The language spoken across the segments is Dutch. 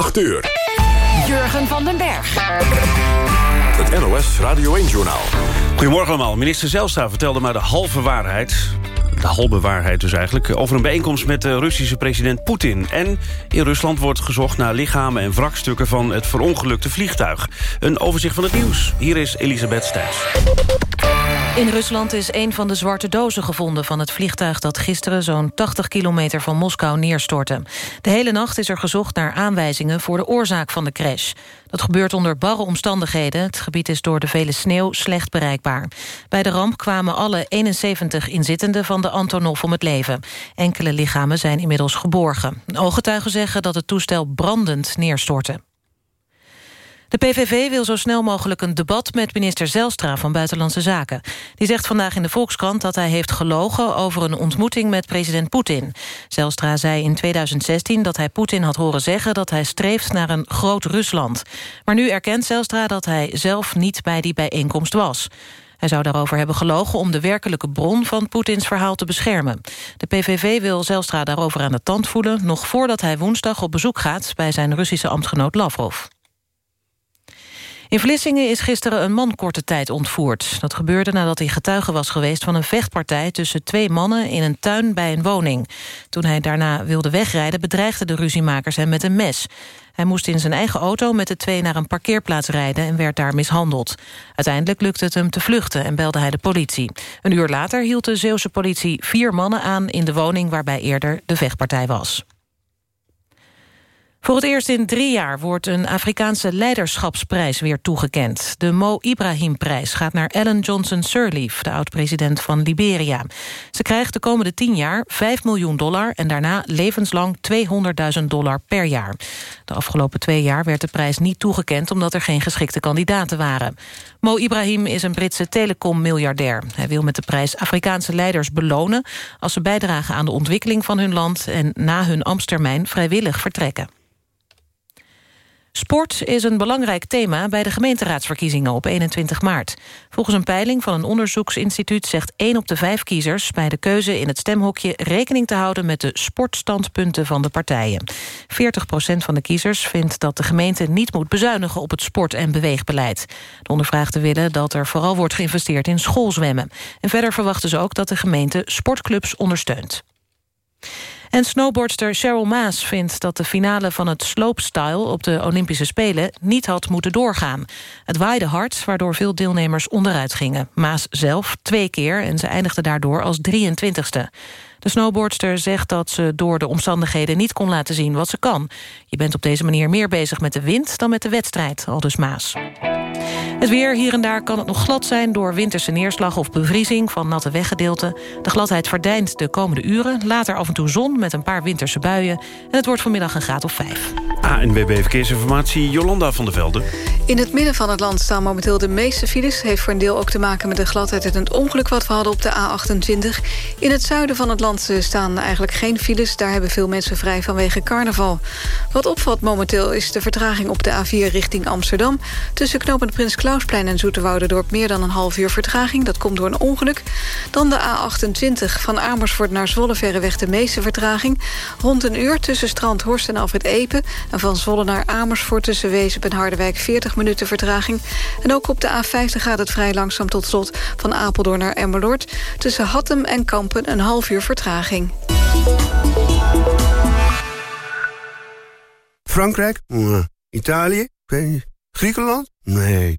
8 uur. Jurgen van den Berg. Het NOS Radio 1-journaal. Goedemorgen allemaal. Minister Zelstra vertelde maar de halve waarheid de halve waarheid dus eigenlijk... over een bijeenkomst met de Russische president Poetin. En in Rusland wordt gezocht naar lichamen en wrakstukken... van het verongelukte vliegtuig. Een overzicht van het nieuws. Hier is Elisabeth Stijns. In Rusland is een van de zwarte dozen gevonden van het vliegtuig... dat gisteren zo'n 80 kilometer van Moskou neerstortte. De hele nacht is er gezocht naar aanwijzingen voor de oorzaak van de crash. Dat gebeurt onder barre omstandigheden. Het gebied is door de vele sneeuw slecht bereikbaar. Bij de ramp kwamen alle 71 inzittenden van de Antonov om het leven. Enkele lichamen zijn inmiddels geborgen. Ooggetuigen zeggen dat het toestel brandend neerstortte. De PVV wil zo snel mogelijk een debat met minister Zelstra van Buitenlandse Zaken. Die zegt vandaag in de Volkskrant dat hij heeft gelogen over een ontmoeting met president Poetin. Zelstra zei in 2016 dat hij Poetin had horen zeggen dat hij streeft naar een groot Rusland. Maar nu erkent Zelstra dat hij zelf niet bij die bijeenkomst was. Hij zou daarover hebben gelogen om de werkelijke bron van Poetins verhaal te beschermen. De PVV wil Zelstra daarover aan de tand voelen... nog voordat hij woensdag op bezoek gaat bij zijn Russische ambtgenoot Lavrov. In Vlissingen is gisteren een man korte tijd ontvoerd. Dat gebeurde nadat hij getuige was geweest van een vechtpartij... tussen twee mannen in een tuin bij een woning. Toen hij daarna wilde wegrijden... bedreigden de ruziemakers hem met een mes. Hij moest in zijn eigen auto met de twee naar een parkeerplaats rijden... en werd daar mishandeld. Uiteindelijk lukte het hem te vluchten en belde hij de politie. Een uur later hield de Zeeuwse politie vier mannen aan... in de woning waarbij eerder de vechtpartij was. Voor het eerst in drie jaar wordt een Afrikaanse leiderschapsprijs weer toegekend. De Mo Ibrahim-prijs gaat naar Ellen Johnson Sirleaf, de oud-president van Liberia. Ze krijgt de komende tien jaar 5 miljoen dollar en daarna levenslang 200.000 dollar per jaar. De afgelopen twee jaar werd de prijs niet toegekend omdat er geen geschikte kandidaten waren. Mo Ibrahim is een Britse telecom-miljardair. Hij wil met de prijs Afrikaanse leiders belonen als ze bijdragen aan de ontwikkeling van hun land en na hun ambtstermijn vrijwillig vertrekken. Sport is een belangrijk thema bij de gemeenteraadsverkiezingen op 21 maart. Volgens een peiling van een onderzoeksinstituut zegt 1 op de 5 kiezers... bij de keuze in het stemhokje rekening te houden met de sportstandpunten van de partijen. 40% van de kiezers vindt dat de gemeente niet moet bezuinigen op het sport- en beweegbeleid. De ondervraagden willen dat er vooral wordt geïnvesteerd in schoolzwemmen. En verder verwachten ze ook dat de gemeente sportclubs ondersteunt. En snowboardster Cheryl Maas vindt dat de finale van het slopestyle... op de Olympische Spelen niet had moeten doorgaan. Het waaide hard, waardoor veel deelnemers onderuit gingen. Maas zelf twee keer en ze eindigde daardoor als 23ste. De snowboardster zegt dat ze door de omstandigheden niet kon laten zien wat ze kan. Je bent op deze manier meer bezig met de wind dan met de wedstrijd, aldus Maas. Het weer, hier en daar kan het nog glad zijn... door winterse neerslag of bevriezing van natte weggedeelten. De gladheid verdijnt de komende uren. Later af en toe zon met een paar winterse buien. En het wordt vanmiddag een graad of vijf. ANWB Verkeersinformatie, Jolanda van der Velde. In het midden van het land staan momenteel de meeste files. Heeft voor een deel ook te maken met de gladheid en het ongeluk... wat we hadden op de A28. In het zuiden van het land eh, staan eigenlijk geen files. Daar hebben veel mensen vrij vanwege carnaval. Wat opvalt momenteel is de vertraging op de A4 richting Amsterdam. Tussen knooppunt Prins Klausplein en Zoeterwouderdorp... meer dan een half uur vertraging. Dat komt door een ongeluk. Dan de A28 van Amersfoort naar Zwolle verreweg de meeste vertraging. Rond een uur tussen Strand Horst en Alfred Epen. En van Zwolle naar Amersfoort tussen Wezen en Harderwijk 40 minuten vertraging. En ook op de A50 gaat het vrij langzaam tot slot van Apeldoorn naar Emmeloord. Tussen Hattem en Kampen een half uur vertraging. Frankrijk? Italië? Griekenland? Nee.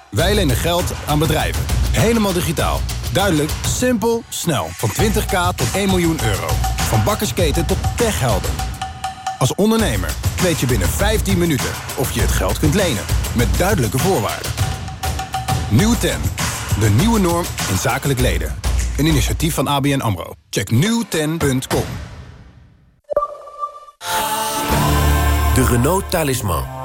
Wij lenen geld aan bedrijven. Helemaal digitaal. Duidelijk, simpel, snel. Van 20k tot 1 miljoen euro. Van bakkersketen tot techhelden. Als ondernemer weet je binnen 15 minuten of je het geld kunt lenen. Met duidelijke voorwaarden. Nieuw 10. De nieuwe norm in zakelijk leden. Een initiatief van ABN AMRO. Check nieuw10.com. De Renault Talisman.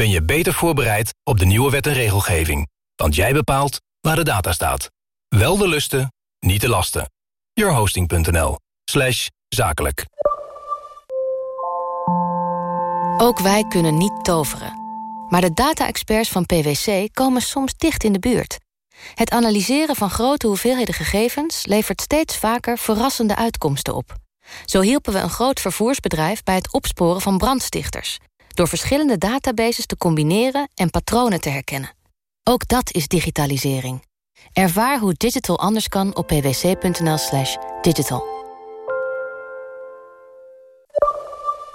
ben je beter voorbereid op de nieuwe wet en regelgeving. Want jij bepaalt waar de data staat. Wel de lusten, niet de lasten. Yourhosting.nl slash zakelijk. Ook wij kunnen niet toveren. Maar de data-experts van PwC komen soms dicht in de buurt. Het analyseren van grote hoeveelheden gegevens... levert steeds vaker verrassende uitkomsten op. Zo hielpen we een groot vervoersbedrijf bij het opsporen van brandstichters... door verschillende databases te combineren en patronen te herkennen. Ook dat is digitalisering. Ervaar hoe digital anders kan op pwc.nl slash digital.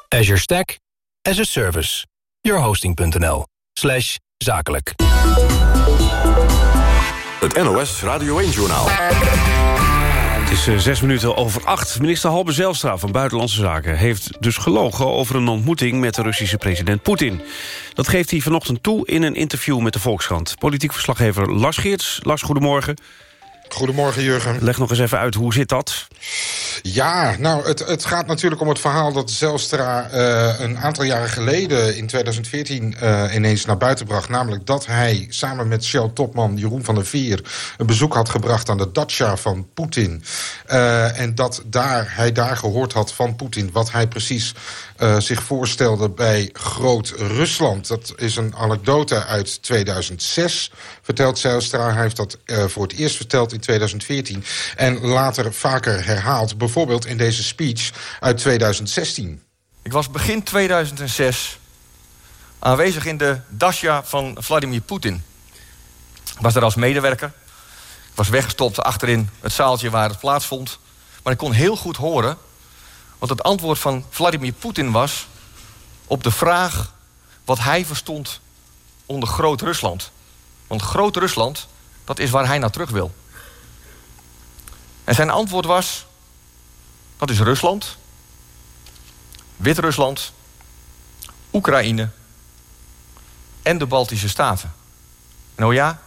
Azure Stack as a Service. Yourhosting.nl slash zakelijk. Het NOS Radio 1-journaal. Het is uh, zes minuten over acht. Minister Halbe Zijlstra van Buitenlandse Zaken... heeft dus gelogen over een ontmoeting met de Russische president Poetin. Dat geeft hij vanochtend toe in een interview met de Volkskrant. Politiek verslaggever Lars Geerts. Lars, goedemorgen. Goedemorgen, Jurgen. Leg nog eens even uit, hoe zit dat? Ja, nou, het, het gaat natuurlijk om het verhaal dat Zelstra uh, een aantal jaren geleden... in 2014 uh, ineens naar buiten bracht. Namelijk dat hij samen met Shell-topman Jeroen van der Vier... een bezoek had gebracht aan de dacha van Poetin. Uh, en dat daar, hij daar gehoord had van Poetin... wat hij precies uh, zich voorstelde bij Groot-Rusland. Dat is een anekdote uit 2006, vertelt Zijlstra. Hij heeft dat uh, voor het eerst verteld in 2014. En later vaker herhaald, bijvoorbeeld in deze speech uit 2016. Ik was begin 2006 aanwezig in de Dasha van Vladimir Poetin. Ik was daar als medewerker. Ik was weggestopt achterin het zaaltje waar het plaatsvond. Maar ik kon heel goed horen want het antwoord van Vladimir Poetin was op de vraag wat hij verstond onder Groot-Rusland. Want Groot-Rusland, dat is waar hij naar terug wil. En zijn antwoord was: dat is Rusland, Wit-Rusland, Oekraïne en de Baltische Staten. Nou ja,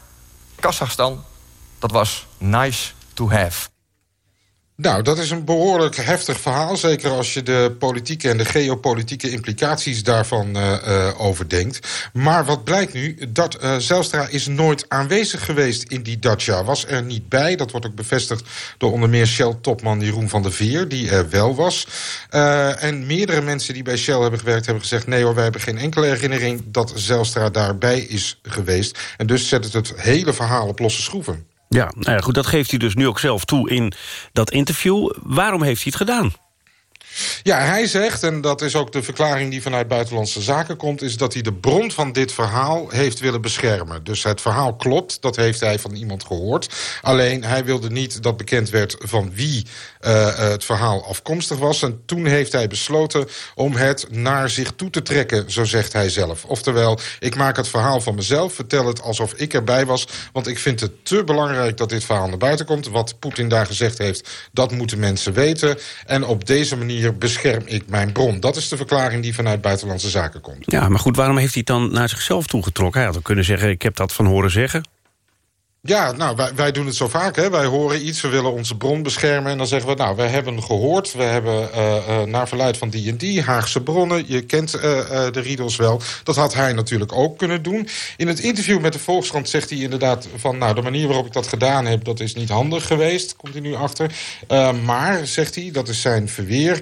Kazachstan, dat was nice to have. Nou, dat is een behoorlijk heftig verhaal. Zeker als je de politieke en de geopolitieke implicaties daarvan uh, uh, overdenkt. Maar wat blijkt nu? Dat uh, Zelstra is nooit aanwezig geweest in die Dacia. Was er niet bij. Dat wordt ook bevestigd door onder meer Shell-topman Jeroen van der Veer. Die er wel was. en meerdere mensen die bij Shell hebben gewerkt hebben gezegd... nee hoor, wij hebben geen enkele herinnering dat Zelstra daarbij is geweest. En dus zet het het hele verhaal op losse schroeven. Ja, nou goed, dat geeft hij dus nu ook zelf toe in dat interview. Waarom heeft hij het gedaan? Ja, hij zegt, en dat is ook de verklaring die vanuit Buitenlandse Zaken komt... is dat hij de bron van dit verhaal heeft willen beschermen. Dus het verhaal klopt, dat heeft hij van iemand gehoord. Alleen, hij wilde niet dat bekend werd van wie uh, het verhaal afkomstig was. En toen heeft hij besloten om het naar zich toe te trekken, zo zegt hij zelf. Oftewel, ik maak het verhaal van mezelf, vertel het alsof ik erbij was... want ik vind het te belangrijk dat dit verhaal naar buiten komt. Wat Poetin daar gezegd heeft, dat moeten mensen weten. En op deze manier bescherm ik mijn bron. Dat is de verklaring die vanuit Buitenlandse Zaken komt. Ja, maar goed, waarom heeft hij dan naar zichzelf toegetrokken? Hij had kunnen zeggen, ik heb dat van horen zeggen. Ja, nou, wij, wij doen het zo vaak. Hè. Wij horen iets, we willen onze bron beschermen... en dan zeggen we, nou, we hebben gehoord... we hebben uh, uh, naar verluid van die en die, Haagse bronnen... je kent uh, de riedels wel. Dat had hij natuurlijk ook kunnen doen. In het interview met de Volkskrant zegt hij inderdaad... van, nou, de manier waarop ik dat gedaan heb... dat is niet handig geweest, komt hij nu achter. maar, zegt hij, dat is zijn verweer...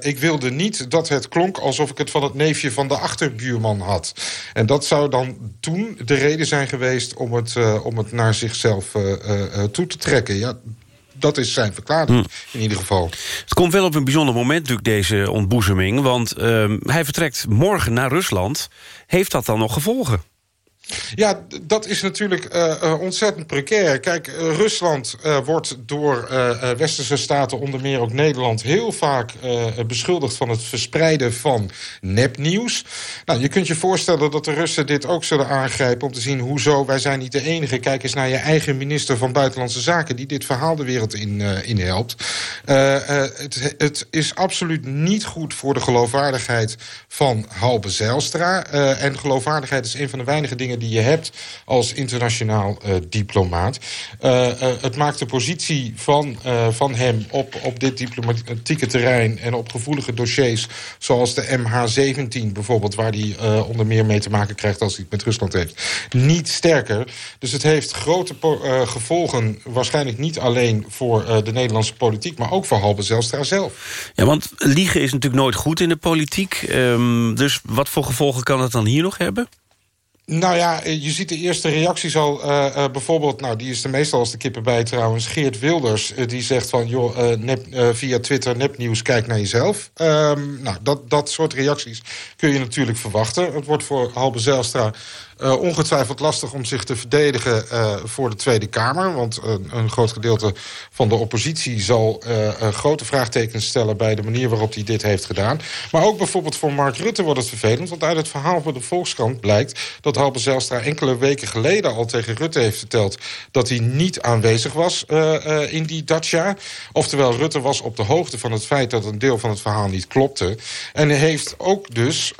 ik wilde niet dat het klonk alsof ik het van het neefje van de achterbuurman had. En dat zou dan toen de reden zijn geweest om het... om het naar zichzelf uh, uh, toe te trekken. Ja, dat is zijn verklaring hm. in ieder geval. Het komt wel op een bijzonder moment natuurlijk, deze ontboezeming. Want uh, hij vertrekt morgen naar Rusland. Heeft dat dan nog gevolgen? Ja, dat is natuurlijk uh, ontzettend precair. Kijk, uh, Rusland wordt door westerse staten, onder meer ook Nederland... heel vaak beschuldigd van het verspreiden van nepnieuws. Nou, je kunt je voorstellen dat de Russen dit ook zullen aangrijpen... om te zien, hoezo, wij zijn niet de enige. Kijk eens naar je eigen minister van Buitenlandse Zaken... die dit verhaal de wereld in, in helpt. Het, het, is absoluut niet goed voor de geloofwaardigheid van Halbe Zijlstra. en geloofwaardigheid is een van de weinige dingen die je hebt als internationaal uh, diplomaat. Uh, uh, het maakt de positie van, van hem op, op dit diplomatieke terrein... en op gevoelige dossiers, zoals de MH17 bijvoorbeeld... waar hij onder meer mee te maken krijgt als hij het met Rusland heeft... niet sterker. Dus het heeft grote gevolgen, waarschijnlijk niet alleen... voor de Nederlandse politiek, maar ook voor Halbe Zijlstra zelf. Ja, want liegen is natuurlijk nooit goed in de politiek. Um, dus wat voor gevolgen kan het dan hier nog hebben? Nou ja, eh, je ziet de eerste reacties al. Uh, uh, bijvoorbeeld, nou, die is er meestal als de kippen bij trouwens. Geert Wilders, uh, die zegt van... joh, nep, via Twitter nepnieuws, kijk naar jezelf. Um, nou, dat, dat soort reacties kun je natuurlijk verwachten. Het wordt voor Halbe Zijlstra uh, ongetwijfeld lastig om zich te verdedigen uh, voor de Tweede Kamer. Want een, een groot gedeelte van de oppositie zal grote vraagtekens stellen... bij de manier waarop hij dit heeft gedaan. Maar ook bijvoorbeeld voor Mark Rutte wordt het vervelend. Want uit het verhaal van de Volkskrant blijkt... dat Halbe Zijlstra enkele weken geleden al tegen Rutte heeft verteld... dat hij niet aanwezig was in die Dacia. Oftewel, Rutte was op de hoogte van het feit... dat een deel van het verhaal niet klopte. En heeft ook dus,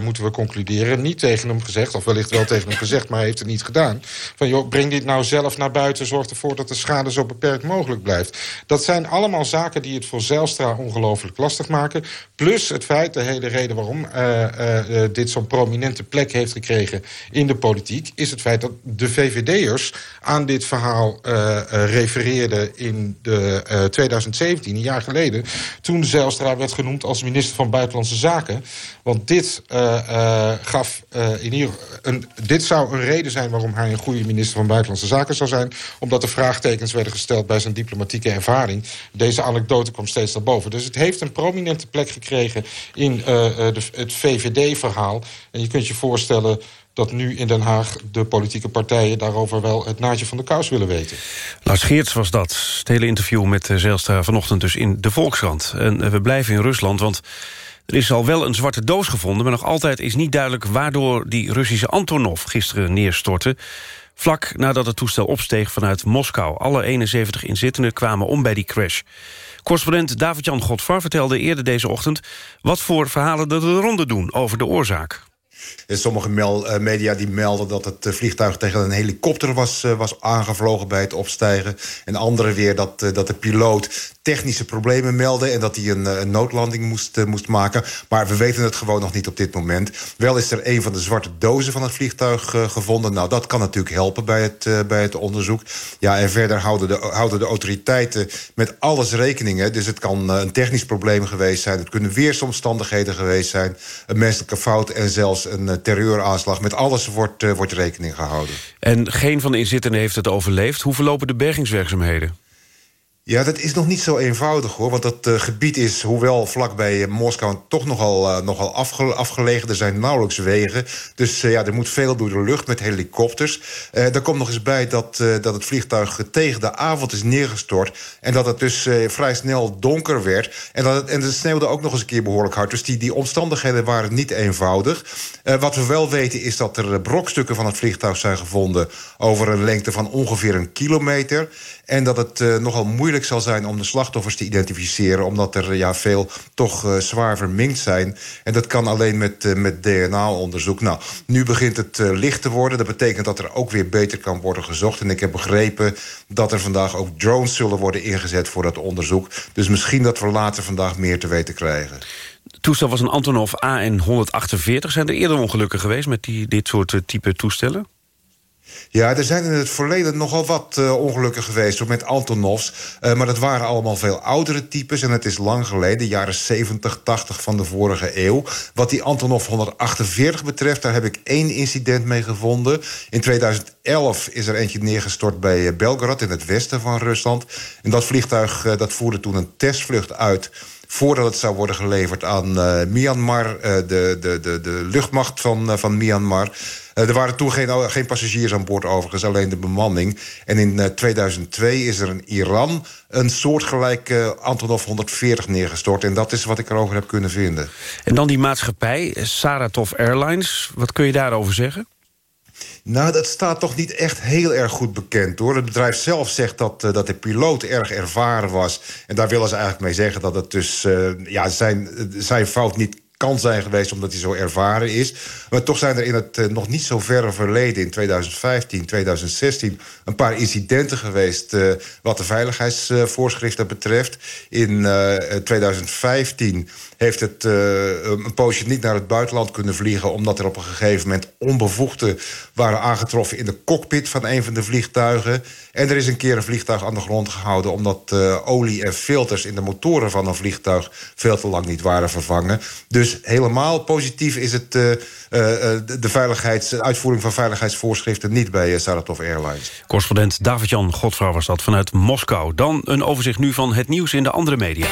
moeten we concluderen... niet tegen hem gezegd, of wellicht wel tegen hem gezegd, maar hij heeft het niet gedaan. Van joh, breng dit nou zelf naar buiten, zorg ervoor dat de schade zo beperkt mogelijk blijft. Dat zijn allemaal zaken die het voor Zijlstra ongelooflijk lastig maken. Plus het feit, de hele reden waarom uh, uh, dit zo'n prominente plek heeft gekregen in de politiek, is het feit dat de VVD'ers aan dit verhaal refereerden in de 2017, een jaar geleden, toen Zijlstra werd genoemd als minister van Buitenlandse Zaken. Want dit gaf in ieder een dit zou een reden zijn waarom hij een goede minister van Buitenlandse Zaken zou zijn. Omdat er vraagtekens werden gesteld bij zijn diplomatieke ervaring. Deze anekdote komt steeds naar boven. Dus het heeft een prominente plek gekregen in uh, de, het VVD-verhaal. En je kunt je voorstellen dat nu in Den Haag de politieke partijen... daarover wel het naadje van de kous willen weten. Lars Geerts was dat. Het hele interview met Zijlstra vanochtend dus in de Volkskrant. En we blijven in Rusland, want er is al wel een zwarte doos gevonden... maar nog altijd is niet duidelijk waardoor die Russische Antonov gisteren neerstortte. Vlak nadat het toestel opsteeg vanuit Moskou. Alle 71 inzittenden kwamen om bij die crash. Correspondent David-Jan Godfar vertelde eerder deze ochtend... wat voor verhalen er de ronde doen over de oorzaak. Sommige eh, media die melden dat het eh, vliegtuig tegen een helikopter was, eh, was aangevlogen bij het opstijgen. En andere weer dat, dat de piloot technische problemen meldde... en dat hij een, noodlanding moest, moest maken. Maar we weten het gewoon nog niet op dit moment. Wel is er een van de zwarte dozen van het vliegtuig gevonden. Nou, dat kan natuurlijk helpen bij het, bij het onderzoek. Ja, en verder houden de, houden de autoriteiten met alles rekening. Dus het kan een technisch probleem geweest zijn. Het kunnen weersomstandigheden geweest zijn. Een menselijke fout en zelfs een eh, terreuraanslag. Met alles wordt, uh, wordt rekening gehouden. En geen van de inzittenden heeft het overleefd. Hoe verlopen de bergingswerkzaamheden? Ja, dat is nog niet zo eenvoudig hoor. Want dat uh, gebied is, hoewel vlakbij uh, Moskou... toch nogal, uh, nogal afge afgelegen. Er zijn nauwelijks wegen. Dus ja, er moet veel door de lucht met helikopters. er komt nog eens bij dat, dat het vliegtuig tegen de avond is neergestort. En dat het dus vrij snel donker werd. En, dat het, en het sneeuwde ook nog eens een keer behoorlijk hard. Dus die, die omstandigheden waren niet eenvoudig. wat we wel weten is dat er brokstukken van het vliegtuig zijn gevonden... over een lengte van ongeveer een kilometer. En dat het uh, nogal moeilijk zal zijn om de slachtoffers te identificeren... omdat er ja, veel toch uh, zwaar verminkt zijn. En dat kan alleen met, uh, met DNA-onderzoek. Nou, nu begint het licht te worden. Dat betekent dat er ook weer beter kan worden gezocht. En ik heb begrepen dat er vandaag ook drones zullen worden ingezet... voor dat onderzoek. Dus misschien dat we later vandaag meer te weten krijgen. Het toestel was een Antonov AN-148. Zijn er eerder ongelukken geweest met die, dit soort type toestellen? Ja, er zijn in het verleden nogal wat uh, ongelukken geweest met Antonovs. Uh, maar dat waren allemaal veel oudere types. En het is lang geleden, jaren 70, 80 van de vorige eeuw. Wat die Antonov 148 betreft, daar heb ik één incident mee gevonden. In 2011 is er eentje neergestort bij eh, Belgrad in het westen van Rusland. En dat vliegtuig dat voerde toen een testvlucht uit voordat het zou worden geleverd aan uh, Myanmar, uh, de, de, de, de luchtmacht van, uh, van Myanmar. er waren toen geen, geen passagiers aan boord overigens, alleen de bemanning. En in 2002 is er in Iran een soortgelijk Antonov 140 neergestort. En dat is wat ik erover heb kunnen vinden. En dan die maatschappij, Saratov Airlines. Wat kun je daarover zeggen? Nou, dat staat toch niet echt heel erg goed bekend, hoor. Het bedrijf zelf zegt dat, uh, dat de piloot erg ervaren was. En daar willen ze eigenlijk mee zeggen dat het dus uh, ja, zijn, zijn fout niet kan zijn geweest omdat hij zo ervaren is. Maar toch zijn er in het uh, nog niet zo verre verleden... in 2015, 2016 een paar incidenten geweest... Wat de veiligheidsvoorschriften betreft. In uh, 2015 heeft het een poosje niet naar het buitenland kunnen vliegen... omdat er op een gegeven moment onbevoegden waren aangetroffen... in de cockpit van een van de vliegtuigen. En er is een keer een vliegtuig aan de grond gehouden... omdat olie en filters in de motoren van een vliegtuig... veel te lang niet waren vervangen. Dus helemaal positief is het... Uh, de, uitvoering van veiligheidsvoorschriften niet bij Saratov Airlines. Correspondent David-Jan Godvrouw was dat vanuit Moskou. Dan een overzicht nu van het nieuws in de andere media.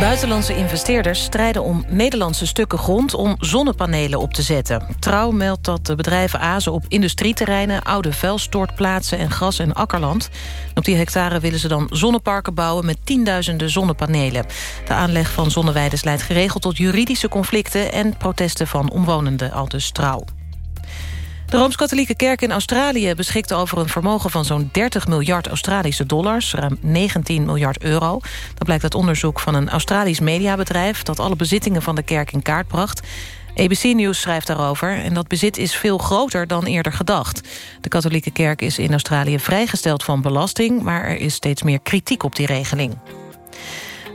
Buitenlandse investeerders strijden om Nederlandse stukken grond... om zonnepanelen op te zetten. Trouw meldt dat de bedrijven azen op industrieterreinen... oude vuilstortplaatsen en gras- en akkerland. Op die hectare willen ze dan zonneparken bouwen... met tienduizenden zonnepanelen. De aanleg van zonneweiden leidt geregeld tot juridische conflicten... en protesten van omwonenden, al dus Trouw. De Rooms-Katholieke Kerk in Australië beschikt over een vermogen van zo'n 30 miljard Australische dollars, ruim 19 miljard euro. Dat blijkt uit onderzoek van een Australisch mediabedrijf dat alle bezittingen van de kerk in kaart bracht. ABC News schrijft daarover en dat bezit is veel groter dan eerder gedacht. De katholieke kerk is in Australië vrijgesteld van belasting... maar er is steeds meer kritiek op die regeling.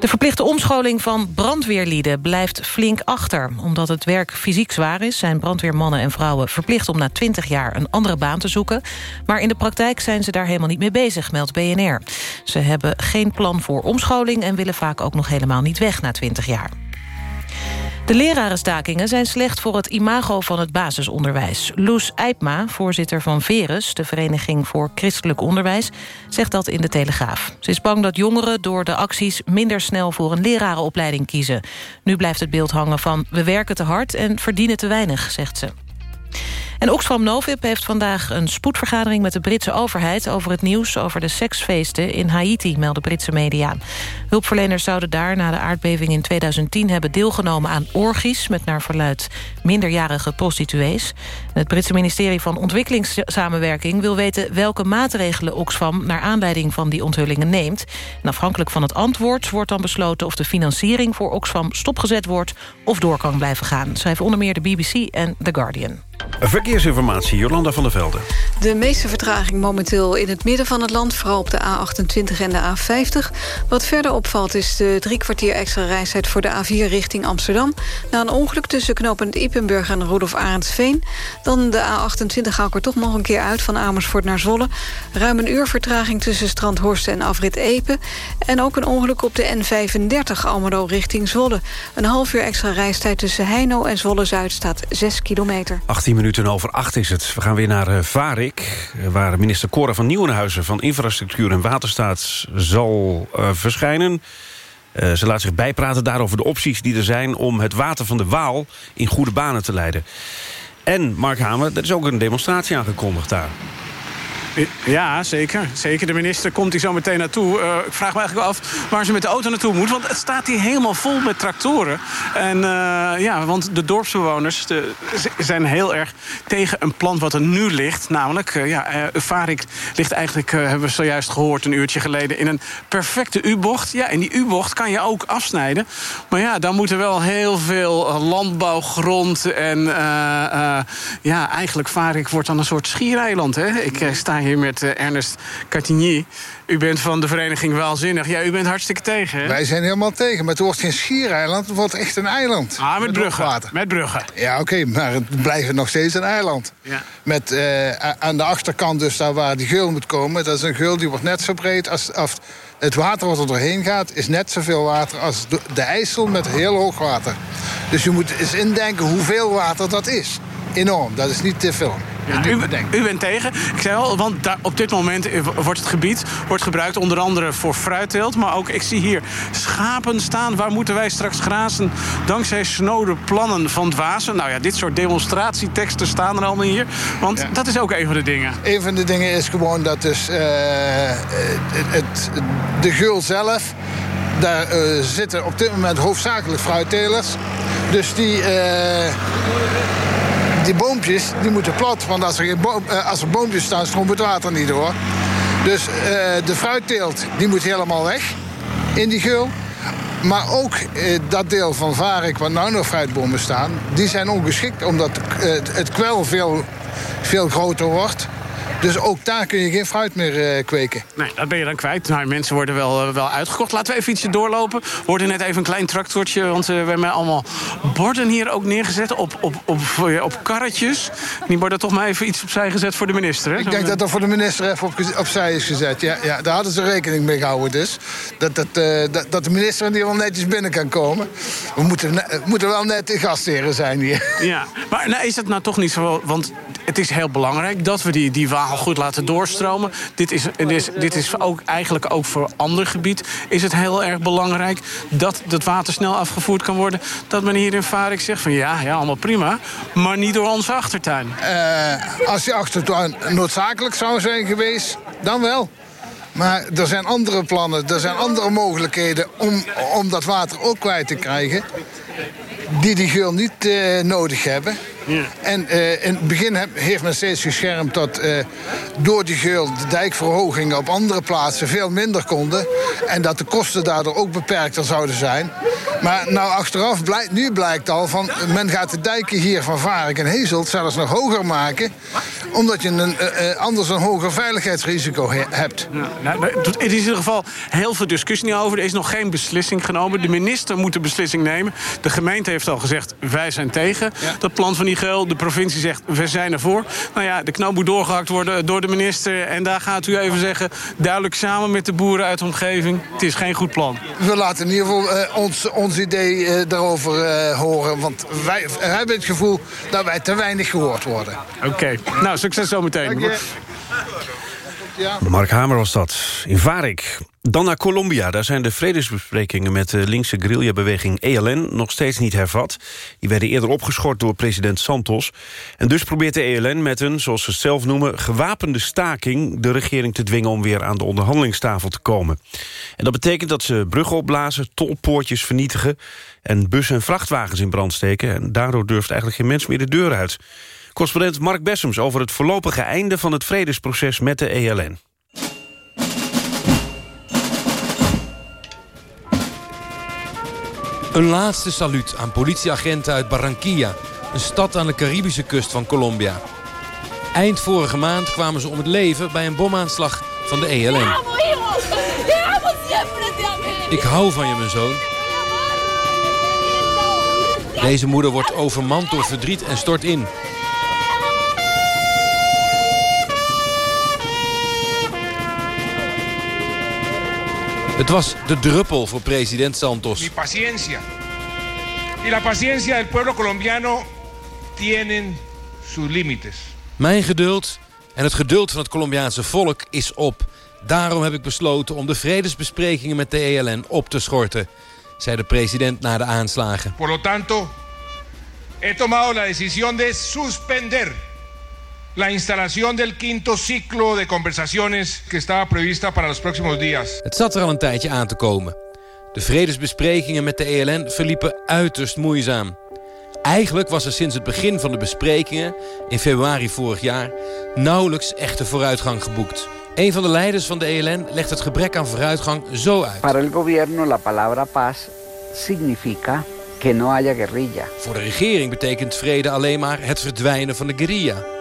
De verplichte omscholing van brandweerlieden blijft flink achter. Omdat het werk fysiek zwaar is... zijn brandweermannen en vrouwen verplicht om na 20 jaar een andere baan te zoeken. Maar in de praktijk zijn ze daar helemaal niet mee bezig, meldt BNR. Ze hebben geen plan voor omscholing... en willen vaak ook nog helemaal niet weg na 20 jaar. De lerarenstakingen zijn slecht voor het imago van het basisonderwijs. Loes Eipma, voorzitter van Verus, de Vereniging voor Christelijk Onderwijs... zegt dat in de Telegraaf. Ze is bang dat jongeren door de acties minder snel voor een lerarenopleiding kiezen. Nu blijft het beeld hangen van we werken te hard en verdienen te weinig, zegt ze. En Oxfam Novib heeft vandaag een spoedvergadering met de Britse overheid... over het nieuws over de seksfeesten in Haiti, melden Britse media. Hulpverleners zouden daar na de aardbeving in 2010 hebben deelgenomen aan orgies... met naar verluid minderjarige prostituees. Het Britse ministerie van Ontwikkelingssamenwerking wil weten... welke maatregelen Oxfam naar aanleiding van die onthullingen neemt. En afhankelijk van het antwoord wordt dan besloten... of de financiering voor Oxfam stopgezet wordt of door kan blijven gaan. Schrijven onder meer de BBC en The Guardian. Verkeersinformatie, Jolanda van der Velde. De meeste vertraging momenteel in het midden van het land... vooral op de A28 en de A50. Wat verder opvalt is de drie kwartier extra reistijd... voor de A4 richting Amsterdam. Na een ongeluk tussen knooppunt Ippenburg en Rudolf Arendsveen. Dan de A28 ga ik er toch nog een keer uit... van Amersfoort naar Zwolle. Ruim een uur vertraging tussen Strandhorst en Afrit Epen. En ook een ongeluk op de N35 Almelo richting Zwolle. Een half uur extra reistijd tussen Heino en Zwolle-Zuid staat 6 kilometer. 18 minuten over 8 is het. We gaan weer naar uh, Varik, waar minister Cora van Nieuwenhuizen... van Infrastructuur en Waterstaat zal uh, verschijnen. Ze laat zich bijpraten daarover de opties die er zijn... om het water van de Waal in goede banen te leiden. En, Mark Hamer, er is ook een demonstratie aangekondigd daar. Ja, zeker. Zeker. De minister komt hier zo meteen naartoe. Uh, ik vraag me eigenlijk af waar ze met de auto naartoe moet. Want het staat hier helemaal vol met tractoren. En uh, ja, want de dorpsbewoners de, zijn heel erg tegen een plan wat er nu ligt. Namelijk, uh, ja, Varik ligt eigenlijk, hebben we zojuist gehoord een uurtje geleden... in een perfecte U-bocht. Ja, in die U-bocht kan je ook afsnijden. Maar ja, dan moet er wel heel veel landbouwgrond. En ja, eigenlijk Varik wordt dan een soort schiereiland. Hè? Ik sta hier met uh, Ernest Cartigny. U bent van de vereniging Waalzinnig. Ja, u bent hartstikke tegen, hè? Wij zijn helemaal tegen, maar het wordt geen schiereiland. Het wordt echt een eiland. Ah, met, met bruggen. Met bruggen. Ja, oké, okay, maar het blijft nog steeds een eiland. Ja. Met uh, aan de achterkant dus daar waar die geul moet komen... dat is een geul die wordt net zo breed als... als het water wat er doorheen gaat is net zoveel water als de IJssel met heel hoog water. Dus je moet eens indenken hoeveel water dat is. Enorm, dat is niet te veel. Ja, u, u, bent tegen. Ik zei al, want daar, op dit moment wordt het gebied wordt gebruikt onder andere voor fruitteelt. Maar ook, ik zie hier schapen staan. Waar moeten wij straks grazen? Dankzij snode plannen van Dwazen. Nou ja, dit soort demonstratieteksten staan er allemaal hier. Want dat is ook een van de dingen. Een van de dingen is gewoon dat dus, uh, het, de geul zelf... daar uh, zitten op dit moment hoofdzakelijk fruittelers. Dus die... Uh, die boompjes die moeten plat. Want als er, geen uh, als er boompjes staan, stroomt het water niet door. Dus uh, de fruitteelt die moet helemaal weg in die geul. Maar ook uh, dat deel van Varik waar nou nog fruitbomen staan... die zijn ongeschikt omdat het kwel veel, veel groter wordt... Dus ook daar kun je geen fruit meer uh, kweken. Nee, dat ben je dan kwijt. Nou, mensen worden wel, uh, wel uitgekocht. Laten we even ietsje doorlopen. We hoorden net even een klein tractortje. Want uh, we hebben allemaal borden hier ook neergezet op, op, op, op karretjes. Die worden toch maar even iets opzij gezet voor de minister. Hè? Ik denk dat dat voor de minister even op, opzij is gezet. Ja, ja, daar hadden ze rekening mee gehouden dus. Dat, dat, dat, dat de minister in ieder geval netjes binnen kan komen. We moeten, we moeten wel net de gastheren zijn hier. Ja, maar nou, is het nou toch niet zo... Want het is heel belangrijk dat we die, die Waal goed laten doorstromen. Dit is, dit is, dit is ook eigenlijk ook voor ander gebied is het heel erg belangrijk... dat het water snel afgevoerd kan worden. Dat men hier in Varik zegt van ja, ja, allemaal prima... maar niet door onze achtertuin. Uh, als die achtertuin noodzakelijk zou zijn geweest, dan wel. Maar er zijn andere plannen, er zijn andere mogelijkheden... om, om dat water ook kwijt te krijgen die die geul niet uh, nodig hebben. Ja. En uh, in het begin heb, heeft men steeds geschermd dat uh, door die geul de dijkverhogingen op andere plaatsen veel minder konden. En dat de kosten daardoor ook beperkter zouden zijn. Maar nou achteraf, blijkt, nu blijkt al van men gaat de dijken hier van Varik en Hezelt zelfs nog hoger maken. Omdat je een, uh, anders een hoger veiligheidsrisico he hebt. Ja, nou, er is in ieder geval heel veel discussie over. Er is nog geen beslissing genomen. De minister moet de beslissing nemen. De gemeente heeft al gezegd, wij zijn tegen ja. dat plan van Nigel. De provincie zegt, we zijn ervoor. Nou ja, de knoop moet doorgehakt worden door de minister. En daar gaat u even zeggen, duidelijk samen met de boeren uit de omgeving... het is geen goed plan. We laten in ieder geval uh, ons, ons idee uh, daarover horen. Want wij hebben het gevoel dat wij te weinig gehoord worden. Oké, okay. nou, succes zometeen. Mark Hamer was dat, in Varik. Dan naar Colombia. Daar zijn de vredesbesprekingen met de linkse guerrillabeweging ELN nog steeds niet hervat. Die werden eerder opgeschort door president Santos. En dus probeert de ELN met een, zoals ze het zelf noemen... gewapende staking de regering te dwingen om weer aan de onderhandelingstafel te komen. En dat betekent dat ze bruggen opblazen, tolpoortjes vernietigen... en bussen en vrachtwagens in brand steken. En daardoor durft eigenlijk geen mens meer de deur uit. Correspondent Mark Bessems over het voorlopige einde van het vredesproces met de ELN. Een laatste saluut aan politieagenten uit Barranquilla... een stad aan de Caribische kust van Colombia. Eind vorige maand kwamen ze om het leven bij een bomaanslag van de ELN. Ik hou van je, mijn zoon. Deze moeder wordt overmand door verdriet en stort in. Het was de druppel voor president Santos. Mi paciencia y la paciencia del pueblo colombiano tienen sus límites. Mijn geduld en het geduld van het Colombiaanse volk is op. Daarom heb ik besloten om de vredesbesprekingen met de ELN op te schorten, zei de president na de aanslagen. Por lo tanto, he tomado la decisión de suspender la instalación del quinto ciclo de conversaciones que estaba prevista para los próximos días. Het zat er al een tijdje aan te komen. De vredesbesprekingen met de ELN verliepen uiterst moeizaam. Eigenlijk was er sinds het begin van de besprekingen, in februari vorig jaar, nauwelijks echte vooruitgang geboekt. Een van de leiders van de ELN legt het gebrek aan vooruitgang zo uit. Para el gobierno la palabra paz significa que no haya guerrilla. Voor de regering betekent vrede alleen maar het verdwijnen van de guerrilla.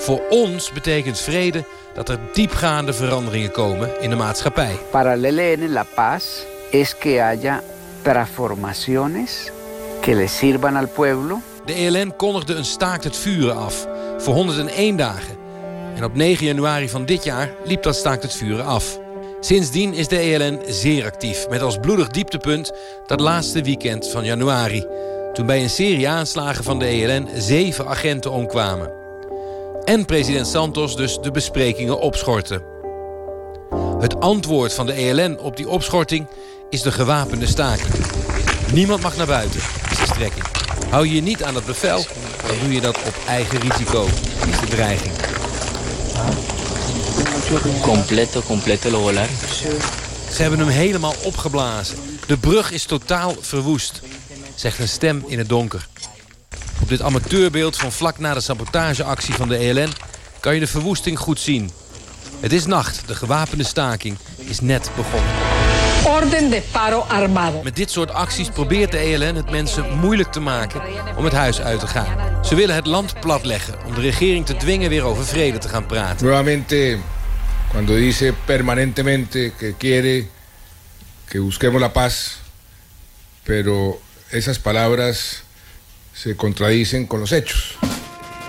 Voor ons betekent vrede dat er diepgaande veranderingen komen in de maatschappij. Para el ELN la paz es que haya transformaciones que le sirvan al pueblo. De ELN kondigde een staakt het vuren af voor 101 dagen. En op 9 januari van dit jaar liep dat staakt het vuren af. Sindsdien is de ELN zeer actief, met als bloedig dieptepunt dat laatste weekend van januari. Toen bij een serie aanslagen van de ELN zeven agenten omkwamen. En president Santos dus de besprekingen opschorten. Het antwoord van de ELN op die opschorting is de gewapende staking. Niemand mag naar buiten, is de strekking. Hou je je niet aan het bevel, dan doe je dat op eigen risico, is de dreiging. Completo, completo lo volar. Ze hebben hem helemaal opgeblazen. De brug is totaal verwoest, zegt een stem in het donker. Op dit amateurbeeld van vlak na de sabotageactie van de ELN... kan je de verwoesting goed zien. Het is nacht, de gewapende staking is net begonnen. Orden de paro armado. Met dit soort acties probeert de ELN het mensen moeilijk te maken om het huis uit te gaan. Ze willen het land platleggen om de regering te dwingen weer over vrede te gaan praten. Nuevamente, cuando dice permanentemente que quiere que busquemos la paz, pero esas palabras se contradicen con los hechos.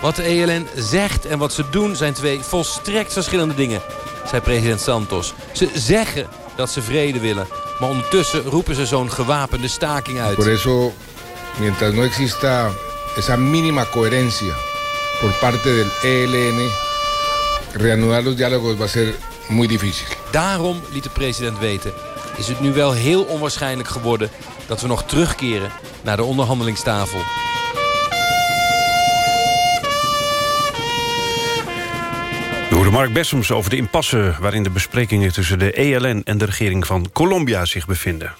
Wat de ELN zegt en wat ze doen zijn twee volstrekt verschillende dingen, zei president Santos. Ze zeggen dat ze vrede willen, maar ondertussen roepen ze zo'n gewapende staking uit. Por eso, mientras no exista esa mínima coherencia por parte del ELN, reanudar los diálogos va a ser muy difícil. Daarom, liet de president weten, is het nu wel heel onwaarschijnlijk geworden... dat we nog terugkeren naar de onderhandelingstafel. Mark Bessems over de impasse... waarin de besprekingen tussen de ELN en de regering van Colombia zich bevinden.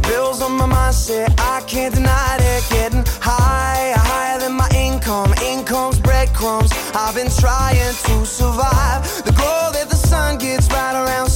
Bills on my mindset. I can't deny it, getting higher, higher than my income. Income's breadcrumbs. I've been trying to survive.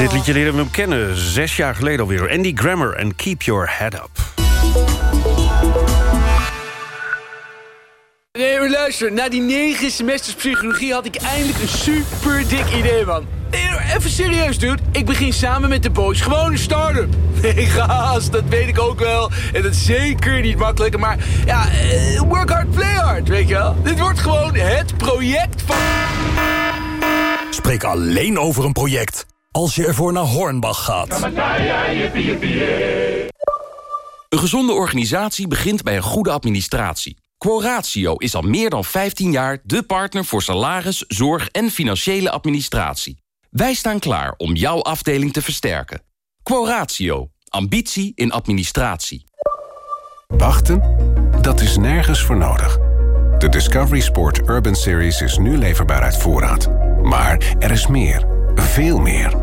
dit liedje leren we hem kennen, zes jaar geleden alweer. Andy Grammer en Keep Your Head Up. Nee, maar luister. Na die negen semesters psychologie had ik eindelijk een super dik idee, man. Nee, nou, even serieus, dude. Ik begin samen met de boys gewoon een start-up. Nee, gast, dat weet ik ook wel. En dat is zeker niet makkelijk. Maar ja, eh, work hard, play hard, weet je wel. Dit wordt gewoon het project van... Spreek alleen over een project als je ervoor naar Hornbach gaat. Een gezonde organisatie begint bij een goede administratie. Quoratio is al meer dan 15 jaar de partner voor salaris, zorg en financiële administratie. Wij staan klaar om jouw afdeling te versterken. Quoratio. Ambitie in administratie. Wachten? Dat is nergens voor nodig. De Discovery Sport Urban Series is nu leverbaar uit voorraad. Maar er is meer. Veel meer.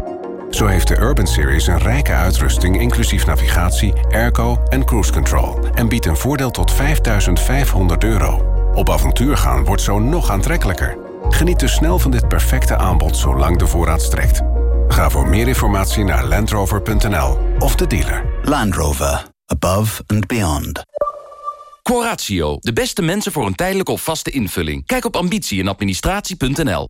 Zo heeft de Urban Series een rijke uitrusting... inclusief navigatie, airco en cruise control... en biedt een voordeel tot 5500 euro. Op avontuur gaan wordt zo nog aantrekkelijker. Geniet dus snel van dit perfecte aanbod zolang de voorraad strekt. Ga voor meer informatie naar landrover.nl of de dealer. Land Rover. Above and beyond. Coratio, de beste mensen voor een tijdelijke of vaste invulling. Kijk op ambitie en administratie.nl.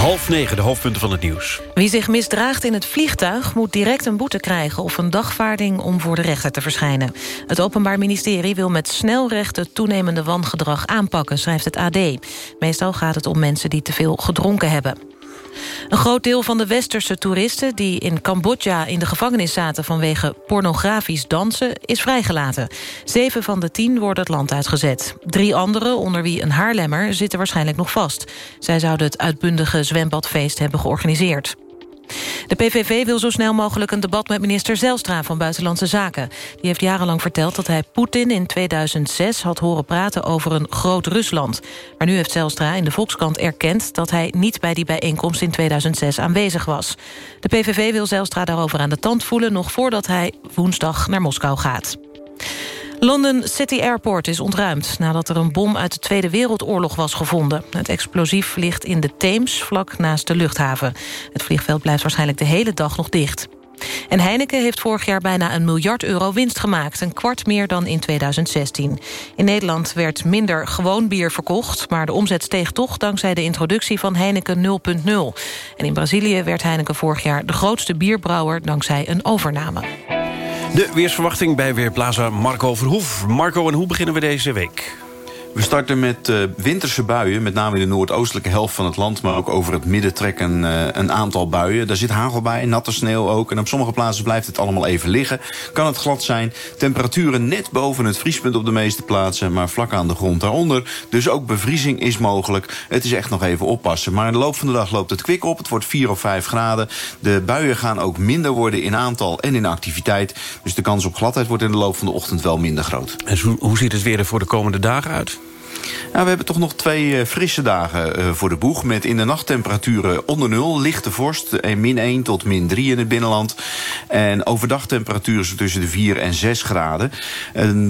Half negen, de hoofdpunten van het nieuws. Wie zich misdraagt in het vliegtuig moet direct een boete krijgen... of een dagvaarding om voor de rechter te verschijnen. Het Openbaar Ministerie wil met snelrecht het toenemende wangedrag aanpakken, schrijft het AD. Meestal gaat het om mensen die te veel gedronken hebben. Een groot deel van de westerse toeristen die in Cambodja in de gevangenis zaten vanwege pornografisch dansen is vrijgelaten. Zeven van de tien worden het land uitgezet. Drie anderen, onder wie een Haarlemmer, zitten waarschijnlijk nog vast. Zij zouden het uitbundige zwembadfeest hebben georganiseerd. De PVV wil zo snel mogelijk een debat met minister Zelstra van Buitenlandse Zaken. Die heeft jarenlang verteld dat hij Poetin in 2006 had horen praten over een groot Rusland. Maar nu heeft Zelstra in de Volkskrant erkend dat hij niet bij die bijeenkomst in 2006 aanwezig was. De PVV wil Zelstra daarover aan de tand voelen nog voordat hij woensdag naar Moskou gaat. London City Airport is ontruimd nadat er een bom uit de Tweede Wereldoorlog was gevonden. Het explosief ligt in de Theems, vlak naast de luchthaven. Het vliegveld blijft waarschijnlijk de hele dag nog dicht. En Heineken heeft vorig jaar bijna een miljard euro winst gemaakt. Een kwart meer dan in 2016. In Nederland werd minder gewoon bier verkocht... maar de omzet steeg toch dankzij de introductie van Heineken 0.0. En in Brazilië werd Heineken vorig jaar de grootste bierbrouwer... dankzij een overname. De weersverwachting bij Weerplaza Marco Verhoef. Marco, en hoe beginnen we deze week? We starten met uh, winterse buien, met name in de noordoostelijke helft van het land... maar ook over het midden trekken uh, een aantal buien. Daar zit hagel bij, natte sneeuw ook. En op sommige plaatsen blijft het allemaal even liggen. Kan het glad zijn. Temperaturen net boven het vriespunt op de meeste plaatsen... maar vlak aan de grond daaronder. Dus ook bevriezing is mogelijk. Het is echt nog even oppassen. Maar in de loop van de dag loopt het kwik op. Het wordt 4 of 5 graden. De buien gaan ook minder worden in aantal en in activiteit. Dus de kans op gladheid wordt in de loop van de ochtend wel minder groot. En hoe, hoe ziet het weer er voor de komende dagen uit? Nou, we hebben toch nog twee uh, frisse dagen uh, voor de boeg... met in de nacht temperaturen onder nul, lichte vorst... Uh, min 1 tot min 3 in het binnenland. En overdag temperaturen zo tussen de 4 en 6 graden.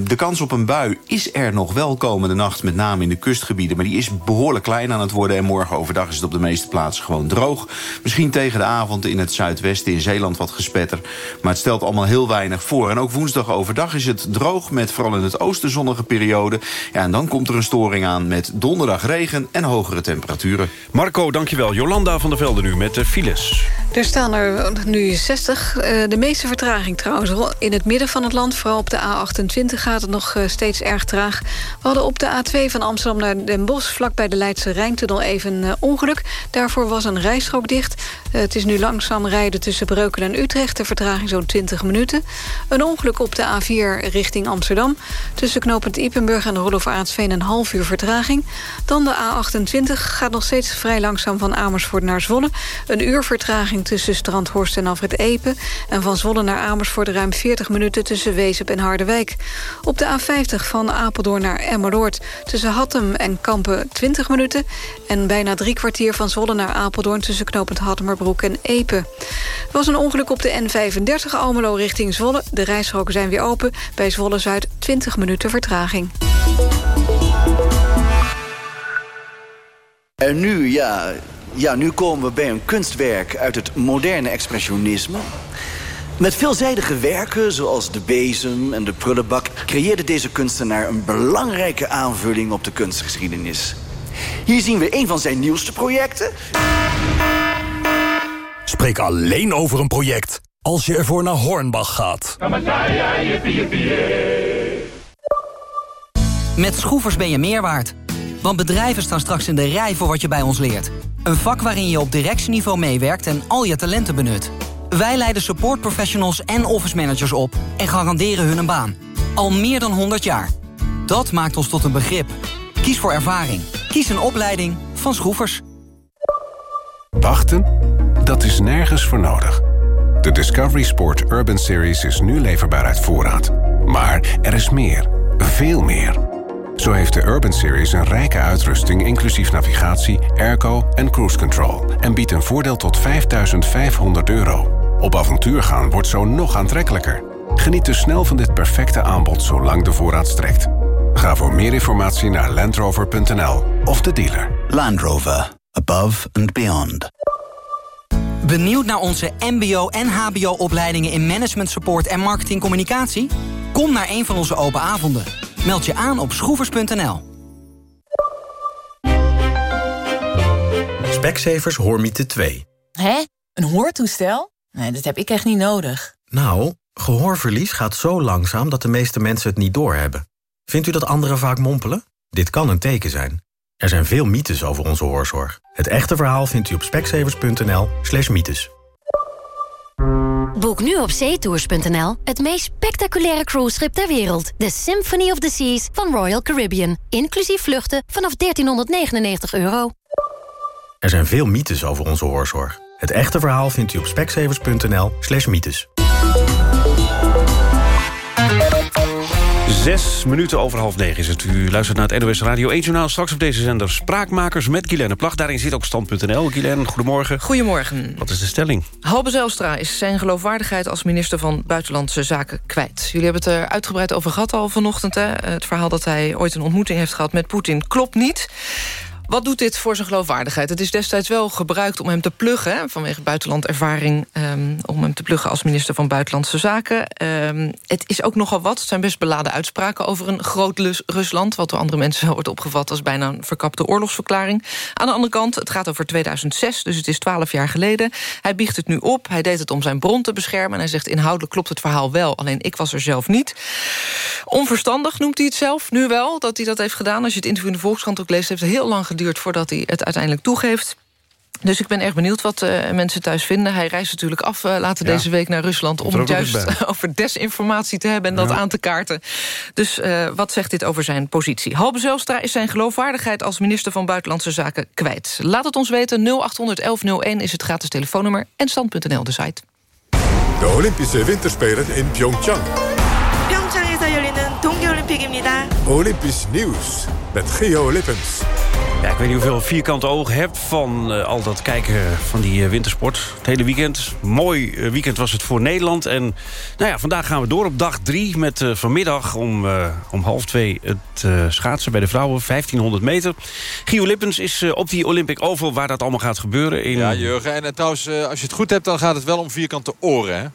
de kans op een bui is er nog wel komende nacht... met name in de kustgebieden, maar die is behoorlijk klein aan het worden... en morgen overdag is het op de meeste plaatsen gewoon droog. Misschien tegen de avond in het zuidwesten in Zeeland wat gespetter. Maar het stelt allemaal heel weinig voor. En ook woensdag overdag is het droog... met vooral in het oosten zonnige periode. Ja, en dan komt er een storing aan met donderdag regen en hogere temperaturen. Marco, dankjewel. Jolanda van der Velde nu met de files. Er staan er nu 60. De meeste vertraging trouwens in het midden van het land. Vooral op de A28 gaat het nog steeds erg traag. We hadden op de A2 van Amsterdam naar Den Bosch... vlakbij de Leidse Rijntunnel even ongeluk. Daarvoor was een rijstrook dicht. Het is nu langzaam rijden tussen Breukelen en Utrecht. De vertraging zo'n 20 minuten. Een ongeluk op de A4 richting Amsterdam. Tussen knooppunt Ipenburg en de Rolof Aartsveen een half uur vertraging. Dan de A28 gaat nog steeds vrij langzaam van Amersfoort naar Zwolle. Een uur vertraging tussen Strandhorst en Afrit Epen. En van Zwolle naar Amersfoort ruim 40 minuten tussen Wezep en Harderwijk. Op de A50 van Apeldoorn naar Emmeloord tussen Hattem en Kampen 20 minuten. En bijna drie kwartier van Zwolle naar Apeldoorn tussen knooppunt Hattemerbroek en Epen. Er was een ongeluk op de N35 Almelo richting Zwolle. De rijstroken zijn weer open. Bij Zwolle Zuid 20 minuten vertraging. En nu, ja, ja, nu komen we bij een kunstwerk uit het moderne expressionisme. Met veelzijdige werken, zoals de bezem en de prullenbak... creëerde deze kunstenaar een belangrijke aanvulling op de kunstgeschiedenis. Hier zien we een van zijn nieuwste projecten. Spreek alleen over een project als je ervoor naar Hornbach gaat. Met Schroefers ben je meer waard. Want bedrijven staan straks in de rij voor wat je bij ons leert. Een vak waarin je op directieniveau meewerkt en al je talenten benut. Wij leiden supportprofessionals en office managers op... en garanderen hun een baan. Al meer dan 100 jaar. Dat maakt ons tot een begrip. Kies voor ervaring. Kies een opleiding van Schroefers. Wachten? Dat is nergens voor nodig. De Discovery Sport Urban Series is nu leverbaar uit voorraad. Maar er is meer. Veel meer. Zo heeft de Urban Series een rijke uitrusting... inclusief navigatie, airco en cruise control... en biedt een voordeel tot 5500 euro. Op avontuur gaan wordt zo nog aantrekkelijker. Geniet dus snel van dit perfecte aanbod zolang de voorraad strekt. Ga voor meer informatie naar landrover.nl of de dealer. Land Rover. Above and beyond. Benieuwd naar onze mbo- en hbo-opleidingen in management support en marketingcommunicatie? Kom naar een van onze open avonden. Meld je aan op schroevers.nl. Specsavers Hoormiete 2. Hè? Een hoortoestel? Nee, dat heb ik echt niet nodig. Nou, gehoorverlies gaat zo langzaam dat de meeste mensen het niet doorhebben. Vindt u dat anderen vaak mompelen? Dit kan een teken zijn. Er zijn veel mythes over onze hoorzorg. Het echte verhaal vindt u op specsavers.nl slash mythes. Boek nu op zeetours.nl het meest spectaculaire cruiseschip ter wereld. De Symphony of the Seas van Royal Caribbean. Inclusief vluchten vanaf 1399 euro. Er zijn veel mythes over onze hoorzorg. Het echte verhaal vindt u op specsavers.nl slash mythes. Zes minuten over half negen is het. U luistert naar het NOS Radio 1 Journaal. Straks op deze zender Spraakmakers met Guilaine Plag. Daarin zit ook stand.nl. Guilaine, goedemorgen. Goedemorgen. Wat is de stelling? Halbe Zijlstra is zijn geloofwaardigheid als minister van Buitenlandse Zaken kwijt. Jullie hebben het er uitgebreid over gehad al vanochtend. Hè? Het verhaal dat hij ooit een ontmoeting heeft gehad met Poetin klopt niet. Wat doet dit voor zijn geloofwaardigheid? Het is destijds wel gebruikt om hem te pluggen... Vanwege buitenlandervaring, um, om hem te pluggen als minister van Buitenlandse Zaken. Um, het is ook nogal wat. Het zijn best beladen uitspraken over een groot Rusland... wat door andere mensen wel wordt opgevat als bijna een verkapte oorlogsverklaring. Aan de andere kant, het gaat over 2006, dus het is twaalf jaar geleden. Hij biegt het nu op, hij deed het om zijn bron te beschermen... en hij zegt inhoudelijk klopt het verhaal wel, alleen ik was er zelf niet. Onverstandig noemt hij het zelf, nu wel, dat hij dat heeft gedaan. Als je het interview in de Volkskrant ook leest, heeft het heel lang geduurd voordat hij het uiteindelijk toegeeft. Dus ik ben erg benieuwd wat uh, mensen thuis vinden. Hij reist natuurlijk af uh, later ja. deze week naar Rusland... om het juist over desinformatie te hebben en dat ja. aan te kaarten. Dus uh, wat zegt dit over zijn positie? Halbe Zelstra is zijn geloofwaardigheid als minister van Buitenlandse Zaken kwijt. Laat het ons weten, 0800 1101 is het gratis telefoonnummer... en stand.nl de site. De Olympische Winterspelen in Pyeongchang. Pyeongchang에서 열리는 동계올림픽입니다. Olympisch nieuws met Geo Lippens. Ja, ik weet niet hoeveel vierkante ogen hebt van uh, al dat kijken van die uh, wintersport. Het hele weekend. Mooi uh, weekend was het voor Nederland. En nou ja, vandaag gaan we door op dag drie met vanmiddag om, om half twee het schaatsen bij de vrouwen. 1500 meter. Gio Lippens is op die Olympic Oval waar dat allemaal gaat gebeuren. Ja, Jurgen. En trouwens, als je het goed hebt, dan gaat het wel om vierkante oren, hè?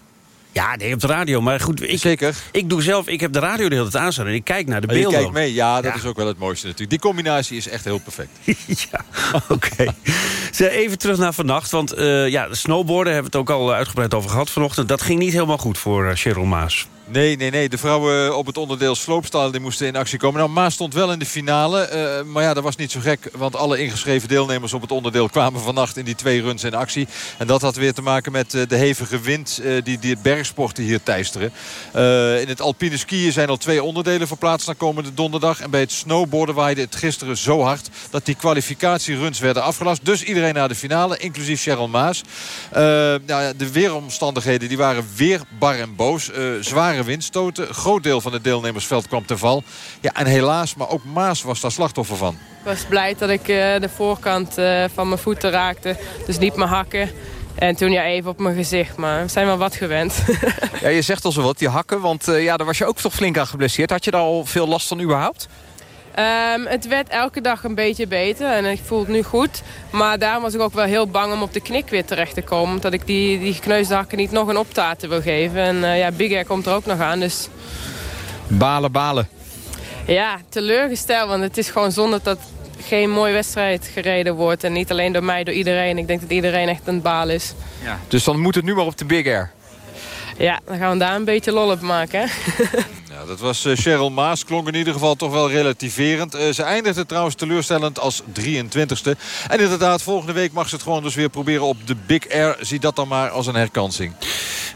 Ja, nee, op de radio. Maar goed, ik, Zeker. ik doe zelf, ik heb de radio de hele tijd aanstaan en ik kijk naar de maar beelden. Je kijkt mee, ja, dat ja. is ook wel het mooiste natuurlijk. Die combinatie is echt heel perfect. ja, oké. Okay. Even terug naar vannacht, want uh, ja, de snowboarden hebben we het ook al uitgebreid over gehad vanochtend. Dat ging niet helemaal goed voor uh, Cheryl Maas. Nee, nee, nee. De vrouwen op het onderdeel sloopstijl die moesten in actie komen. Nou, Maas stond wel in de finale. Uh, maar ja, dat was niet zo gek. Want alle ingeschreven deelnemers op het onderdeel kwamen vannacht in die twee runs in actie. En dat had weer te maken met de hevige wind die, die bergsporten hier teisteren. in het alpine skiën zijn al twee onderdelen verplaatst naar komende donderdag. En bij het snowboarden waaide het gisteren zo hard dat die kwalificatieruns werden afgelast. Dus iedereen naar de finale, inclusief Cheryl Maas. nou, de weeromstandigheden die waren weer bar en boos. zwaar zware windstoten. Groot deel van het deelnemersveld kwam te val. Ja, en helaas, maar ook Maas was daar slachtoffer van. Ik was blij dat ik uh, de voorkant uh, van mijn voeten raakte. Dus niet mijn hakken. En toen ja, even op mijn gezicht, maar we zijn wel wat gewend. ja, je zegt al zo wat, die hakken, want uh, ja, daar was je ook toch flink aan geblesseerd. Had je daar al veel last van überhaupt? Um, het werd elke dag een beetje beter en ik voel het nu goed. Maar daarom was ik ook wel heel bang om op de knik weer terecht te komen. Omdat ik die, die gekneusde hakken niet nog een optaten wil geven. En uh, ja, Big Air komt er ook nog aan, dus... Balen, balen. Ja, teleurgesteld, want het is gewoon zonde dat geen mooie wedstrijd gereden wordt. En niet alleen door mij, door iedereen. Ik denk dat iedereen echt een baal is. Ja. Dus dan moet het nu maar op de Big Air. Ja, dan gaan we daar een beetje lol op maken. Hè? Ja, dat was uh, Cheryl Maas. Klonk in ieder geval toch wel relativerend. Uh, ze eindigde trouwens teleurstellend als 23ste. En inderdaad, volgende week mag ze het gewoon dus weer proberen op de Big Air. Zie dat dan maar als een herkansing.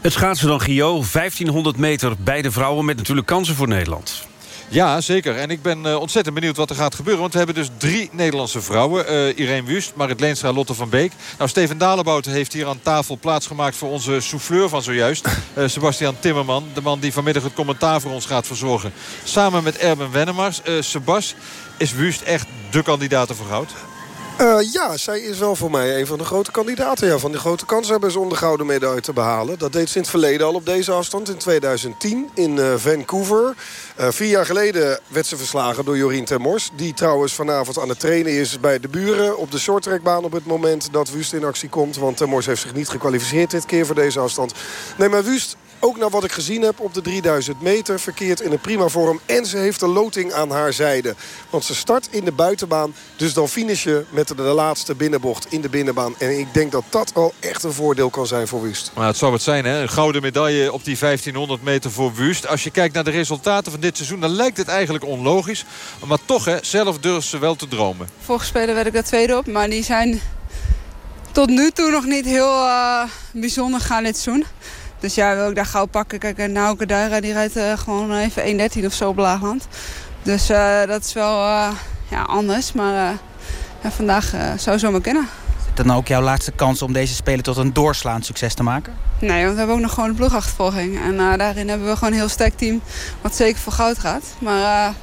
Het schaatsen dan, Gio. 1500 meter bij de vrouwen met natuurlijk kansen voor Nederland. Ja, zeker. En ik ben uh, ontzettend benieuwd wat er gaat gebeuren. Want we hebben dus drie Nederlandse vrouwen. Uh, Irene Wust, Marit Leenstra, Lotte van Beek. Nou, Steven Dalebout heeft hier aan tafel plaatsgemaakt... voor onze souffleur van zojuist. Uh, Sebastian Timmerman. De man die vanmiddag het commentaar voor ons gaat verzorgen. Samen met Erben Wennemars. Sebas, is Wust echt de kandidaat voor goud? Uh, ja, zij is wel voor mij een van de grote kandidaten. Ja, van de grote kanshebbers om de gouden medaille te behalen. Dat deed ze in het verleden al op deze afstand. In 2010 in uh, Vancouver. Uh, vier jaar geleden werd ze verslagen door Jorien Termors. Die trouwens vanavond aan het trainen is bij de buren. Op de shorttrackbaan op het moment dat Wust in actie komt. Want Termors heeft zich niet gekwalificeerd dit keer voor deze afstand. Nee, maar Wust ook naar wat ik gezien heb op de 3000 meter. Verkeert in een prima vorm. En ze heeft de loting aan haar zijde. Want ze start in de buitenbaan. Dus dan finish je met de, de laatste binnenbocht in de binnenbaan. En ik denk dat dat al echt een voordeel kan zijn voor Wust. Maar het zou het zijn, hè? Een gouden medaille op die 1500 meter voor Wust. Als je kijkt naar de resultaten van dit seizoen... dan lijkt het eigenlijk onlogisch. Maar toch, hè, zelf durft ze wel te dromen. Vorige spelen werd ik daar tweede op. Maar die zijn tot nu toe nog niet heel uh, bijzonder gaan dit seizoen. Dus ja, wil ik daar gauw pakken. Kijk, en Nauke Duira die rijdt uh, gewoon even 1.13 of zo op Laagland. Dus uh, dat is wel uh, ja, anders. Maar ja, vandaag zou zo maar kunnen. Is het dan ook jouw laatste kans om deze spelen tot een doorslaand succes te maken? Nee, want we hebben ook nog gewoon een ploegachtervolging. En daarin hebben we gewoon een heel sterk team wat zeker voor goud gaat. Maar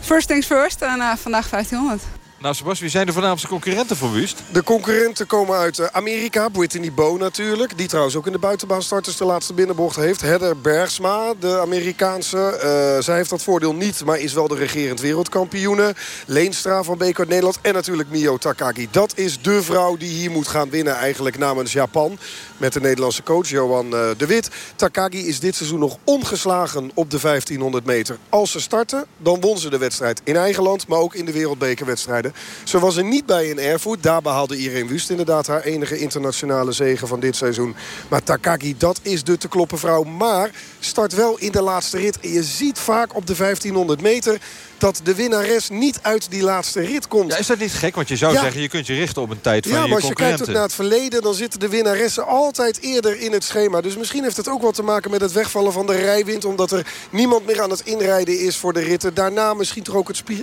first things first en vandaag 1500. Nou, Sebas, wie zijn de voornaamste concurrenten voor Wust? De concurrenten komen uit eh, Amerika. Brittany Bow natuurlijk. Die trouwens ook in de buitenbaanstarters de laatste binnenbocht heeft. Heather Bergsma, de Amerikaanse. Uh, zij heeft dat voordeel niet, maar is wel de regerend wereldkampioene. Leenstra van Beek Nederland. En natuurlijk Mio Takagi. Dat is de vrouw die hier moet gaan winnen eigenlijk namens Japan. Met de Nederlandse coach Johan uh, de Wit. Takagi is dit seizoen nog ongeslagen op de 1500 meter. Als ze starten, dan won ze de wedstrijd in eigen land. Maar ook in de wereldbekerwedstrijden. Ze was er niet bij in Erfurt. Daar behaalde Irene Wust inderdaad haar enige internationale zegen van dit seizoen. Maar Takagi, dat is de te kloppen vrouw. Maar start wel in de laatste rit. En je ziet vaak op de 1500 meter dat de winnares niet uit die laatste rit komt. Ja, is dat niet gek? Want je zou zeggen, je kunt je richten op een tijd van ja, je maar als je kijkt ook naar het verleden... dan zitten de winnaressen altijd eerder in het schema. Dus misschien heeft het ook wat te maken met het wegvallen van de rijwind... omdat er niemand meer aan het inrijden is voor de ritten. Daarna misschien toch ook het, uh,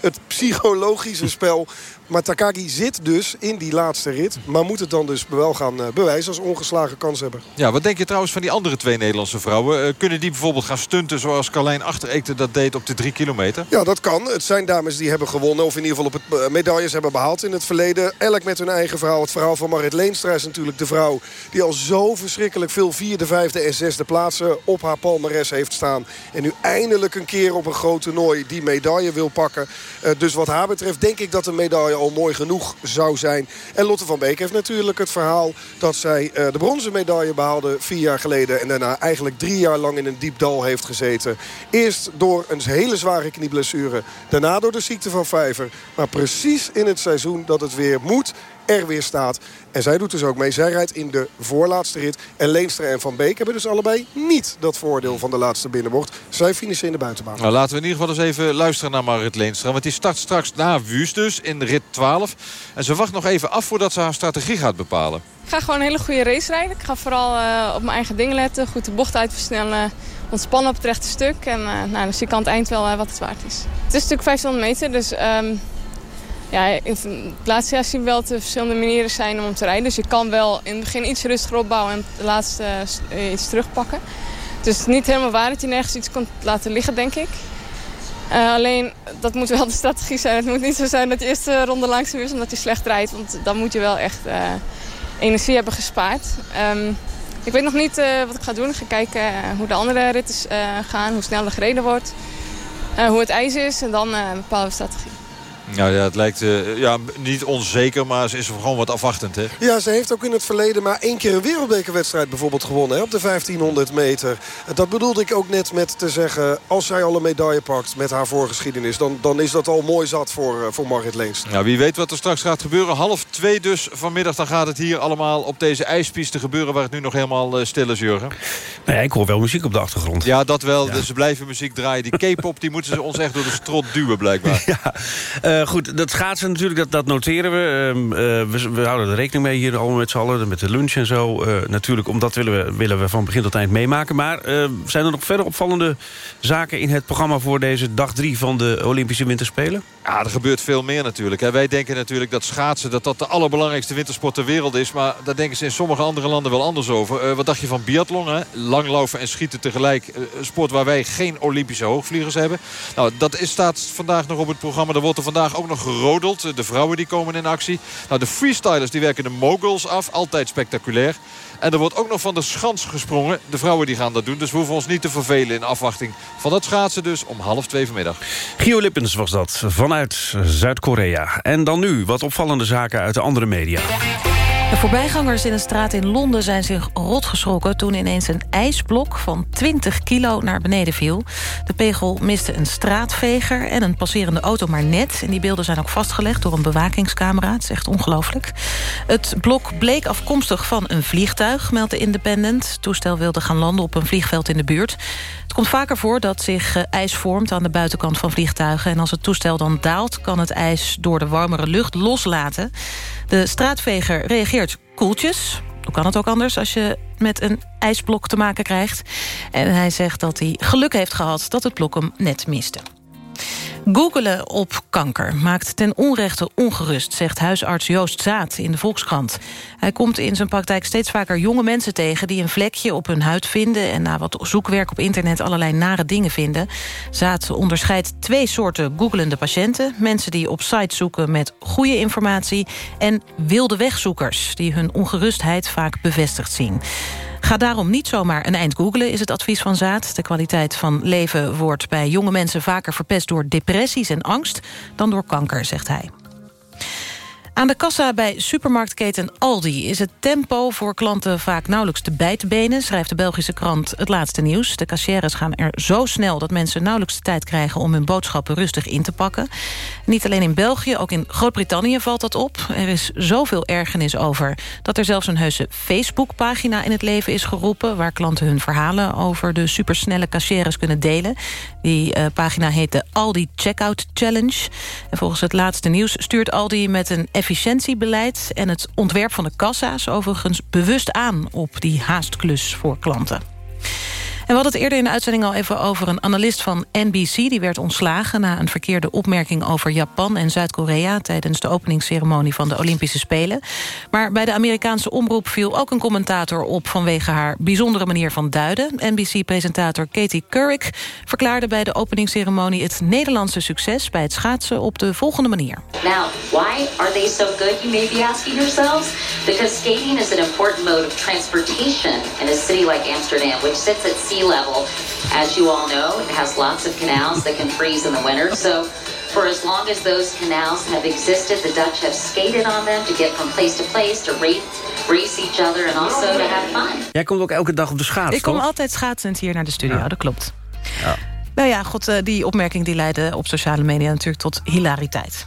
het psychologische spel maar Takagi zit dus in die laatste rit. Maar moet het dan dus wel gaan uh, bewijzen als ongeslagen kanshebber. Ja, wat denk je trouwens van die andere twee Nederlandse vrouwen? Uh, kunnen die bijvoorbeeld gaan stunten zoals Carlijn Achtereekte dat deed op de drie kilometer? Ja, dat kan. Het zijn dames die hebben gewonnen. Of in ieder geval op het uh, medailles hebben behaald in het verleden. Elk met hun eigen verhaal. Het verhaal van Marit Leenstra is natuurlijk de vrouw... die al zo verschrikkelijk veel vierde, vijfde en zesde plaatsen op haar palmares heeft staan. En nu eindelijk een keer op een groot toernooi die medaille wil pakken. dus wat haar betreft denk ik dat een medaille al mooi genoeg zou zijn. En Lotte van Beek heeft natuurlijk het verhaal dat zij uh, de bronzen medaille behaalde vier jaar geleden. En daarna eigenlijk drie jaar lang in een diep dal heeft gezeten. Eerst door een hele zware knieblessure. Daarna door de ziekte van Vijver. Maar precies in het seizoen dat het weer moet er weer staat. En zij doet dus ook mee. Zij rijdt in de voorlaatste rit. En Leenstra en Van Beek hebben dus allebei niet dat voordeel van de laatste binnenbocht. Zij finishen in de buitenbaan. Nou, laten we in ieder geval eens even luisteren naar Marit Leenstra. Want die start straks na Wust dus in rit 12. En ze wacht nog even af voordat ze haar strategie gaat bepalen. Ik ga gewoon een hele goede race rijden. Ik ga vooral uh, op mijn eigen dingen letten. Goed de bocht uitversnellen. Ontspannen op het rechte stuk. En uh, nou, dan zie ik aan het eind wel uh, wat het waard is. Het is natuurlijk 500 meter, dus... Um, ja, het zien we wel er verschillende manieren zijn om te rijden. Dus je kan wel in het begin iets rustiger opbouwen en de laatste uh, iets terugpakken. Dus het is niet helemaal waar dat je nergens iets kunt laten liggen, denk ik. Uh, alleen, dat moet wel de strategie zijn. Het moet niet zo zijn dat je eerste ronde langzaam is omdat je slecht rijdt. Want dan moet je wel echt uh, energie hebben gespaard. Um, ik weet nog niet wat ik ga doen. Ik ga kijken hoe de andere ritten gaan, hoe snel er gereden wordt. hoe het ijs is en dan bepalen we strategie. Nou ja, het lijkt uh, ja, niet onzeker, maar ze is gewoon wat afwachtend. Hè? Ja, ze heeft ook in het verleden maar één keer een wereldbekerwedstrijd bijvoorbeeld gewonnen. Hè, op de 1500 meter. Dat bedoelde ik ook net met te zeggen... als zij al een medaille pakt met haar voorgeschiedenis... dan, dan is dat al mooi zat voor, uh, voor Margit Leens. Ja, wie weet wat er straks gaat gebeuren. Half twee dus vanmiddag. Dan gaat het hier allemaal op deze ijspiste gebeuren... waar het nu nog helemaal uh, stil is, Jurgen. Nou ja, ik hoor wel muziek op de achtergrond. Ja, dat wel. Ja. Dus ze blijven muziek draaien. Die K-pop die moeten ze ons echt door de strot duwen, blijkbaar. Ja, uh, goed. Dat schaatsen natuurlijk, dat, dat noteren we. Uh, we. we. houden er rekening mee hier allemaal met z'n allen. Met de lunch en zo. Uh, natuurlijk, omdat willen we, willen we van begin tot eind meemaken. Maar zijn er nog verder opvallende zaken in het programma... voor deze dag drie van de Olympische Winterspelen? Ja, er gebeurt veel meer natuurlijk. Wij denken natuurlijk dat schaatsen dat dat de allerbelangrijkste wintersport ter wereld is. Maar daar denken ze in sommige andere landen wel anders over. wat dacht je van biathlon? Hè? Langlopen en schieten tegelijk. Een sport waar wij geen Olympische hoogvliegers hebben. Nou, dat staat vandaag nog op het programma. Er wordt er vandaag ook nog gerodeld. De vrouwen die komen in actie. Nou, de freestylers die werken de moguls af. Altijd spectaculair. En er wordt ook nog van de schans gesprongen. De vrouwen die gaan dat doen. Dus we hoeven ons niet te vervelen in afwachting van dat schaatsen dus om half twee vanmiddag. Gio Lippens was dat vanuit Zuid-Korea. En dan nu wat opvallende zaken uit de andere media. De voorbijgangers in een straat in Londen zijn zich rot geschrokken... toen ineens een ijsblok van 20 kilo naar beneden viel. De pegel miste een straatveger en een passerende auto maar net. En die beelden zijn ook vastgelegd door een bewakingscamera. Het is echt ongelooflijk. Het blok bleek afkomstig van een vliegtuig, meldt de Independent. Het toestel wilde gaan landen op een vliegveld in de buurt. Het komt vaker voor dat zich ijs vormt aan de buitenkant van vliegtuigen. En als het toestel dan daalt, kan het ijs door de warmere lucht loslaten. De straatveger reageert koeltjes. Hoe kan het ook anders als je met een ijsblok te maken krijgt? En hij zegt dat hij geluk heeft gehad dat het blok hem net miste. Googelen op kanker maakt ten onrechte ongerust... zegt huisarts Joost Zaat in de Volkskrant. Hij komt in zijn praktijk steeds vaker jonge mensen tegen... die een vlekje op hun huid vinden... en na wat zoekwerk op internet allerlei nare dingen vinden. Zaat onderscheidt twee soorten googelende patiënten. Mensen die op sites zoeken met goede informatie... en wilde wegzoekers die hun ongerustheid vaak bevestigd zien. Ga daarom niet zomaar een eind googelen, is het advies van Zaad. De kwaliteit van leven wordt bij jonge mensen vaker verpest door depressies en angst... dan door kanker, zegt hij. Aan de kassa bij supermarktketen Aldi is het tempo voor klanten vaak nauwelijks te bij te benen, schrijft de Belgische krant Het Laatste Nieuws. De cashiers gaan er zo snel dat mensen nauwelijks de tijd krijgen om hun boodschappen rustig in te pakken. Niet alleen in België, ook in Groot-Brittannië valt dat op. Er is zoveel ergernis over dat er zelfs een heuse Facebook-pagina in het leven is geroepen, waar klanten hun verhalen over de supersnelle cashiers kunnen delen. Die uh, pagina heet de Aldi Checkout Challenge. En volgens het laatste nieuws stuurt Aldi met een efficiëntiebeleid... en het ontwerp van de kassa's overigens bewust aan... op die haastklus voor klanten. En we hadden het eerder in de uitzending al even over een analist van NBC. Die werd ontslagen na een verkeerde opmerking over Japan en Zuid-Korea... tijdens de openingsceremonie van de Olympische Spelen. Maar bij de Amerikaanse omroep viel ook een commentator op... vanwege haar bijzondere manier van duiden. NBC-presentator Katie Couric verklaarde bij de openingsceremonie... het Nederlandse succes bij het schaatsen op de volgende manier. Now, why are they so good, you may be asking yourselves? Because skating is an important mode of transportation in a city like Amsterdam... which sits at sea level. As you all know, it has lots of canals that can freeze in the winter. So for as long as those canals have existed, the Dutch have skated on them to get from place to place, to race, race each other and also to have fun. Jij komt ook elke dag op de schaats, Ik kom toch? altijd schaatsend hier naar de studio, ja. dat klopt. Ja. Nou ja, god, die opmerking die leidde op sociale media natuurlijk tot hilariteit.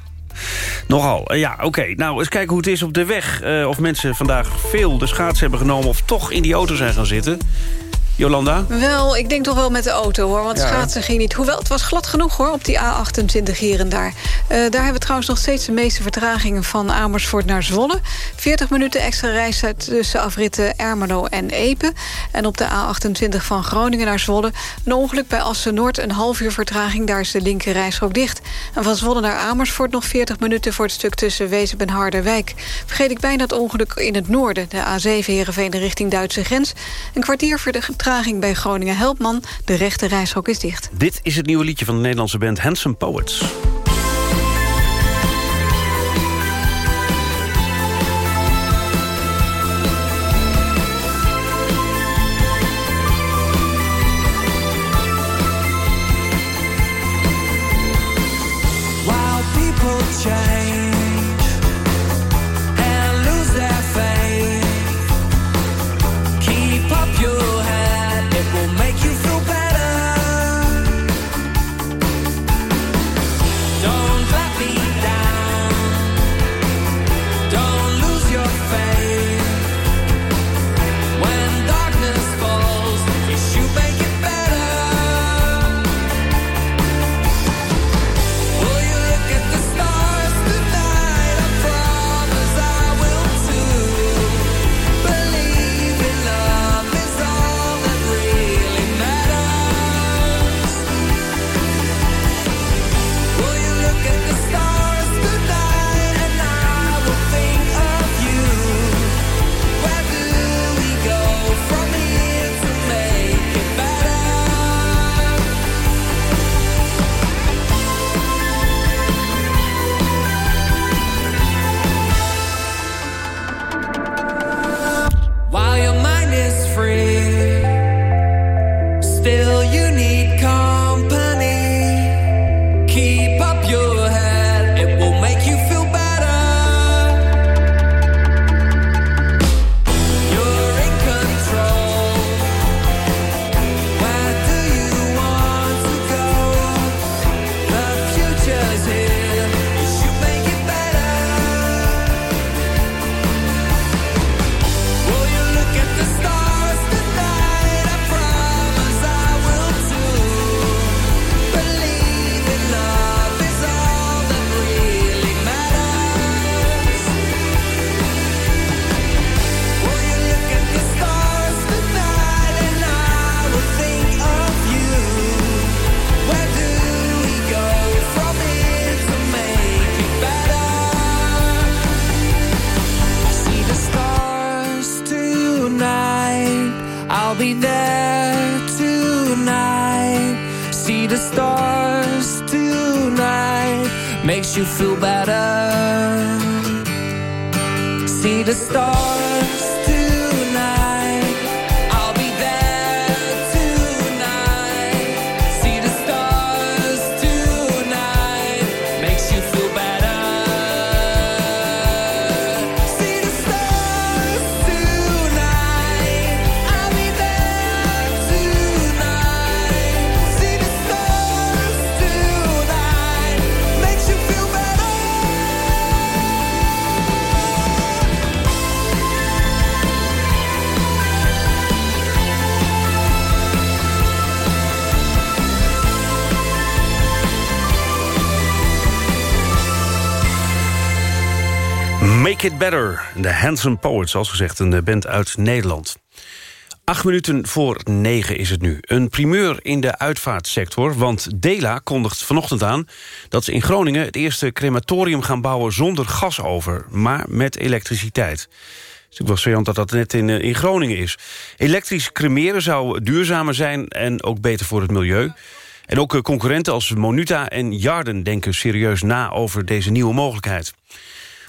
Nogal, ja, oké. Okay. Nou, eens kijken hoe het is op de weg. Uh, of mensen vandaag veel de schaats hebben genomen... of toch in die auto zijn gaan zitten. Jolanda? Wel, ik denk toch wel met de auto, hoor. Want ja. schaatsen ging niet. Hoewel, het was glad genoeg, hoor, op die A28 hier en daar. Uh, daar hebben we trouwens nog steeds de meeste vertragingen... van Amersfoort naar Zwolle. 40 minuten extra reistijd tussen afritten Ermelo en Epe. En op de A28 van Groningen naar Zwolle... een ongeluk bij Assen-Noord, een half uur vertraging. Daar is de linker reisrook dicht. En van Zwolle naar Amersfoort nog 40 minuten... voor het stuk tussen Wezep en Harderwijk. Vergeet ik bijna het ongeluk in het noorden. De A7 Heerenveen richting Duitse grens. Een kwartier voor de vertraging bij Groningen Helpman. De rechte reishok is dicht. Dit is het nieuwe liedje van de Nederlandse band Handsome Poets. De Handsome Poets, zoals gezegd, een eh, band uit Nederland. Acht minuten voor negen is het nu. Een primeur in de uitvaartsector, want Dela kondigt vanochtend aan... dat ze in Groningen het eerste crematorium gaan bouwen zonder gasover... maar met elektriciteit. Het is natuurlijk wel saillant dat dat net in, eh, in Groningen is. Elektrisch cremeren zou duurzamer zijn en ook beter voor het milieu. En ook eh, concurrenten als Monuta en Jarden denken serieus na over deze nieuwe mogelijkheid.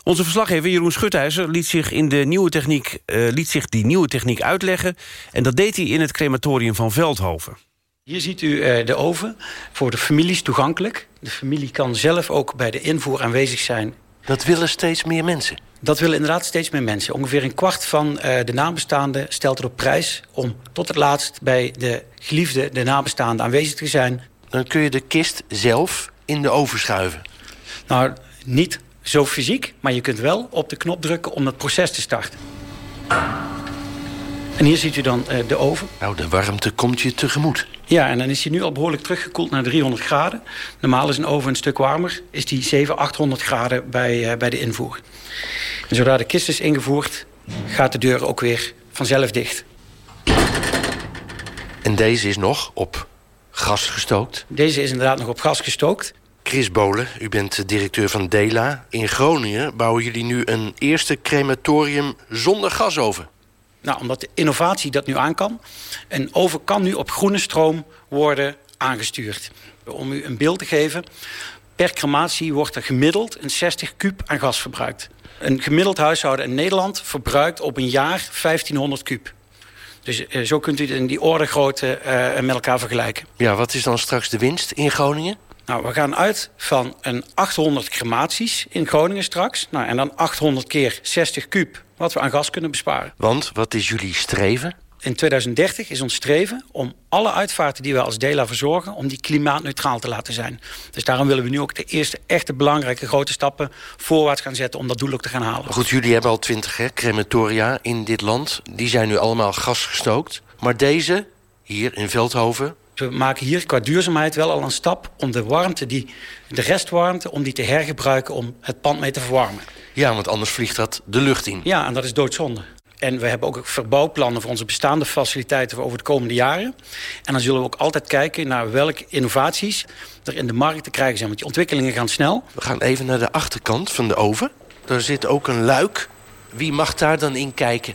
Onze verslaggever Jeroen Schutijzer liet zich, in de nieuwe techniek, eh, liet zich die nieuwe techniek uitleggen... en dat deed hij in het crematorium van Veldhoven. Hier ziet u eh, de oven, voor de families toegankelijk. De familie kan zelf ook bij de invoer aanwezig zijn. Dat willen steeds meer mensen? Dat willen inderdaad steeds meer mensen. Ongeveer een kwart van eh, de nabestaanden stelt er op prijs... om tot het laatst bij de geliefde, de nabestaande, aanwezig te zijn. Dan kun je de kist zelf in de oven schuiven. Nou, niet zo fysiek, maar je kunt wel op de knop drukken om het proces te starten. En hier ziet u dan eh, de oven. Nou, de warmte komt je tegemoet. Ja, en dan is hij nu al behoorlijk teruggekoeld naar 300 graden. Normaal is een oven een stuk warmer. Is die 700, 800 graden bij, eh, bij de invoer. En zodra de kist is ingevoerd, gaat de deur ook weer vanzelf dicht. En deze is nog op gas gestookt? Deze is inderdaad nog op gas gestookt. Chris Bolen, u bent directeur van Dela. In Groningen bouwen jullie nu een eerste crematorium zonder gasoven. Nou, omdat de innovatie dat nu aan kan. Een oven kan nu op groene stroom worden aangestuurd. Om u een beeld te geven, per crematie wordt er gemiddeld een 60 kub aan gas verbruikt. Een gemiddeld huishouden in Nederland verbruikt op een jaar 1500 kub. Dus eh, zo kunt u het in die orde grootte eh, met elkaar vergelijken. Ja, wat is dan straks de winst in Groningen? Nou, we gaan uit van een 800 crematies in Groningen straks. Nou, en dan 800 keer 60 kub wat we aan gas kunnen besparen. Want wat is jullie streven? In 2030 is ons streven om alle uitvaarten die we als Dela verzorgen... om die klimaatneutraal te laten zijn. Dus daarom willen we nu ook de eerste echte belangrijke grote stappen... voorwaarts gaan zetten om dat doel ook te gaan halen. Goed, jullie hebben al 20 hè, crematoria in dit land. Die zijn nu allemaal gasgestookt. Maar deze, hier in Veldhoven, we maken hier qua duurzaamheid wel al een stap om de warmte, die, de restwarmte, om die te hergebruiken om het pand mee te verwarmen. Ja, want anders vliegt dat de lucht in. Ja, en dat is doodzonde. En we hebben ook verbouwplannen voor onze bestaande faciliteiten over de komende jaren. En dan zullen we ook altijd kijken naar welke innovaties er in de markt te krijgen zijn. Want die ontwikkelingen gaan snel. We gaan even naar de achterkant van de oven. Daar zit ook een luik. Wie mag daar dan in kijken?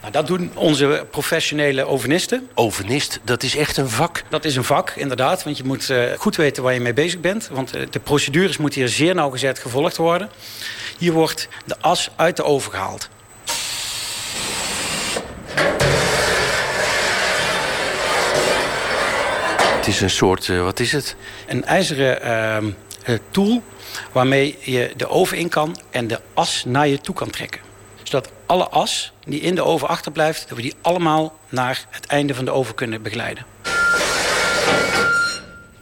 Nou, dat doen onze professionele ovenisten. Ovenist, dat is echt een vak. Dat is een vak, inderdaad. Want je moet uh, goed weten waar je mee bezig bent. Want uh, de procedures moeten hier zeer nauwgezet gevolgd worden. Hier wordt de as uit de oven gehaald. Het is een soort, uh, wat is het? Een ijzeren uh, tool waarmee je de oven in kan en de as naar je toe kan trekken. Zodat alle as die in de oven achterblijft, dat we die allemaal naar het einde van de oven kunnen begeleiden.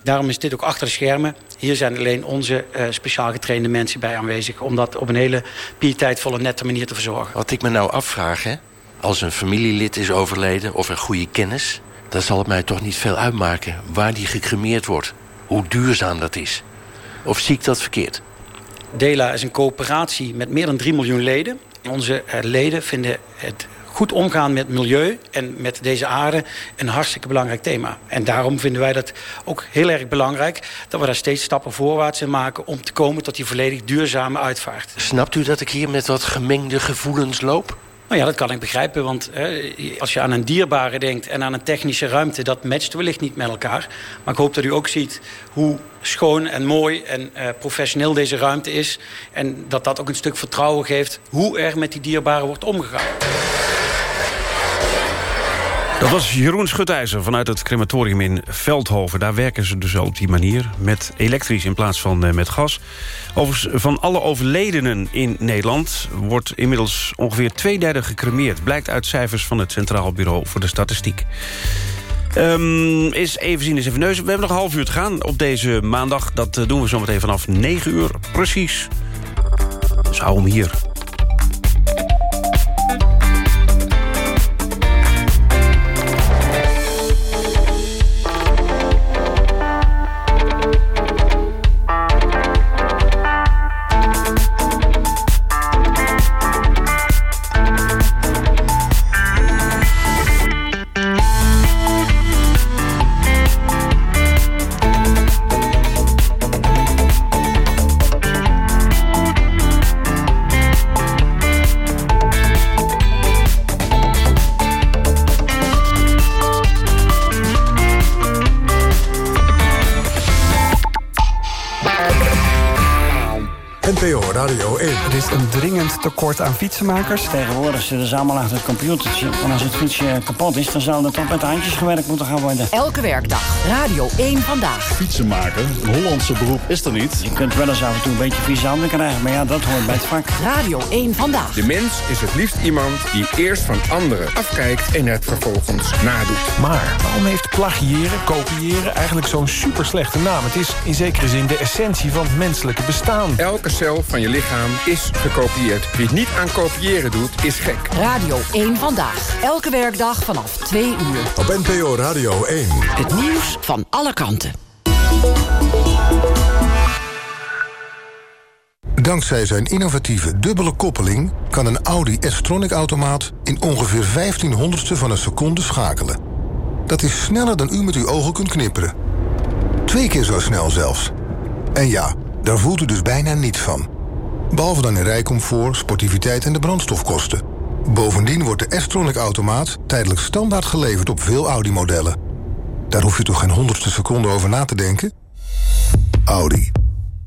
Daarom is dit ook achter de schermen. Hier zijn alleen onze uh, speciaal getrainde mensen bij aanwezig... om dat op een hele pietijdvolle, nette manier te verzorgen. Wat ik me nou afvraag, hè? als een familielid is overleden of een goede kennis... dan zal het mij toch niet veel uitmaken waar die gecremeerd wordt. Hoe duurzaam dat is. Of zie ik dat verkeerd? Dela is een coöperatie met meer dan 3 miljoen leden. Onze leden vinden het goed omgaan met milieu en met deze aarde een hartstikke belangrijk thema. En daarom vinden wij dat ook heel erg belangrijk... dat we daar steeds stappen voorwaarts in maken... om te komen tot die volledig duurzame uitvaart. Snapt u dat ik hier met wat gemengde gevoelens loop? Nou ja, dat kan ik begrijpen, want hè, als je aan een dierbare denkt... en aan een technische ruimte, dat matcht wellicht niet met elkaar. Maar ik hoop dat u ook ziet hoe schoon en mooi en uh, professioneel deze ruimte is... en dat dat ook een stuk vertrouwen geeft hoe er met die dierbaren wordt omgegaan. Dat was Jeroen Schutijzer vanuit het crematorium in Veldhoven. Daar werken ze dus op die manier, met elektrisch in plaats van uh, met gas. Overigens, van alle overledenen in Nederland... wordt inmiddels ongeveer twee derde gecremeerd. Blijkt uit cijfers van het Centraal Bureau voor de Statistiek. Um, is even zien, eens even neus. We hebben nog een half uur te gaan op deze maandag. Dat uh, doen we zometeen vanaf 9 uur precies. Dus hou hem hier. Radio 1. Er is een dringend tekort aan fietsenmakers. Tegenwoordig zitten ze allemaal achter het computertje. En als het fietsje kapot is, dan zal er toch met de handjes gewerkt moeten gaan worden. Elke werkdag. Radio 1 Vandaag. Fietsenmaker, een Hollandse beroep, is er niet. Je kunt wel eens af en toe een beetje vieze handen krijgen. Maar ja, dat hoort bij het vak. Radio 1 Vandaag. De mens is het liefst iemand die eerst van anderen afkijkt en het vervolgens nadoet. Maar waarom heeft plagiëren, kopiëren eigenlijk zo'n super slechte naam? Het is in zekere zin de essentie van het menselijke bestaan. Elke cel van je lichaam is gekopieerd. Wie het niet aan kopiëren doet, is gek. Radio 1 Vandaag. Elke werkdag vanaf 2 uur. Op NPO Radio 1. Het nieuws van alle kanten. Dankzij zijn innovatieve dubbele koppeling... kan een Audi S-Tronic-automaat in ongeveer 1500ste van een seconde schakelen. Dat is sneller dan u met uw ogen kunt knipperen. Twee keer zo snel zelfs. En ja, daar voelt u dus bijna niets van. Behalve dan in rijcomfort, sportiviteit en de brandstofkosten. Bovendien wordt de S-Tronic-automaat tijdelijk standaard geleverd op veel Audi-modellen. Daar hoef je toch geen honderdste seconde over na te denken? Audi.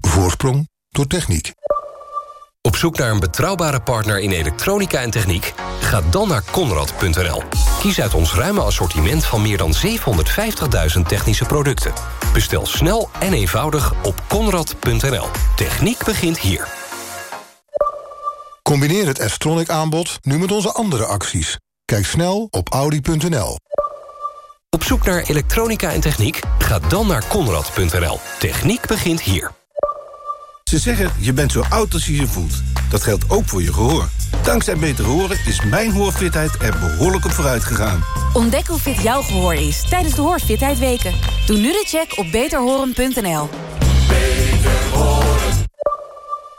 Voorsprong door techniek. Op zoek naar een betrouwbare partner in elektronica en techniek? Ga dan naar Conrad.nl. Kies uit ons ruime assortiment van meer dan 750.000 technische producten. Bestel snel en eenvoudig op Conrad.nl. Techniek begint hier. Combineer het S-Tronic aanbod nu met onze andere acties. Kijk snel op Audi.nl. Op zoek naar elektronica en techniek? Ga dan naar Conrad.nl. Techniek begint hier. Ze zeggen, je bent zo oud als je je voelt. Dat geldt ook voor je gehoor. Dankzij Beter Horen is mijn hoorfitheid er behoorlijk op vooruit gegaan. Ontdek hoe fit jouw gehoor is tijdens de Hoorfitheid Weken. Doe nu de check op beterhoren.nl.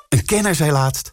Een kenner zei laatst...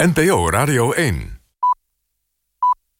NPO Radio 1.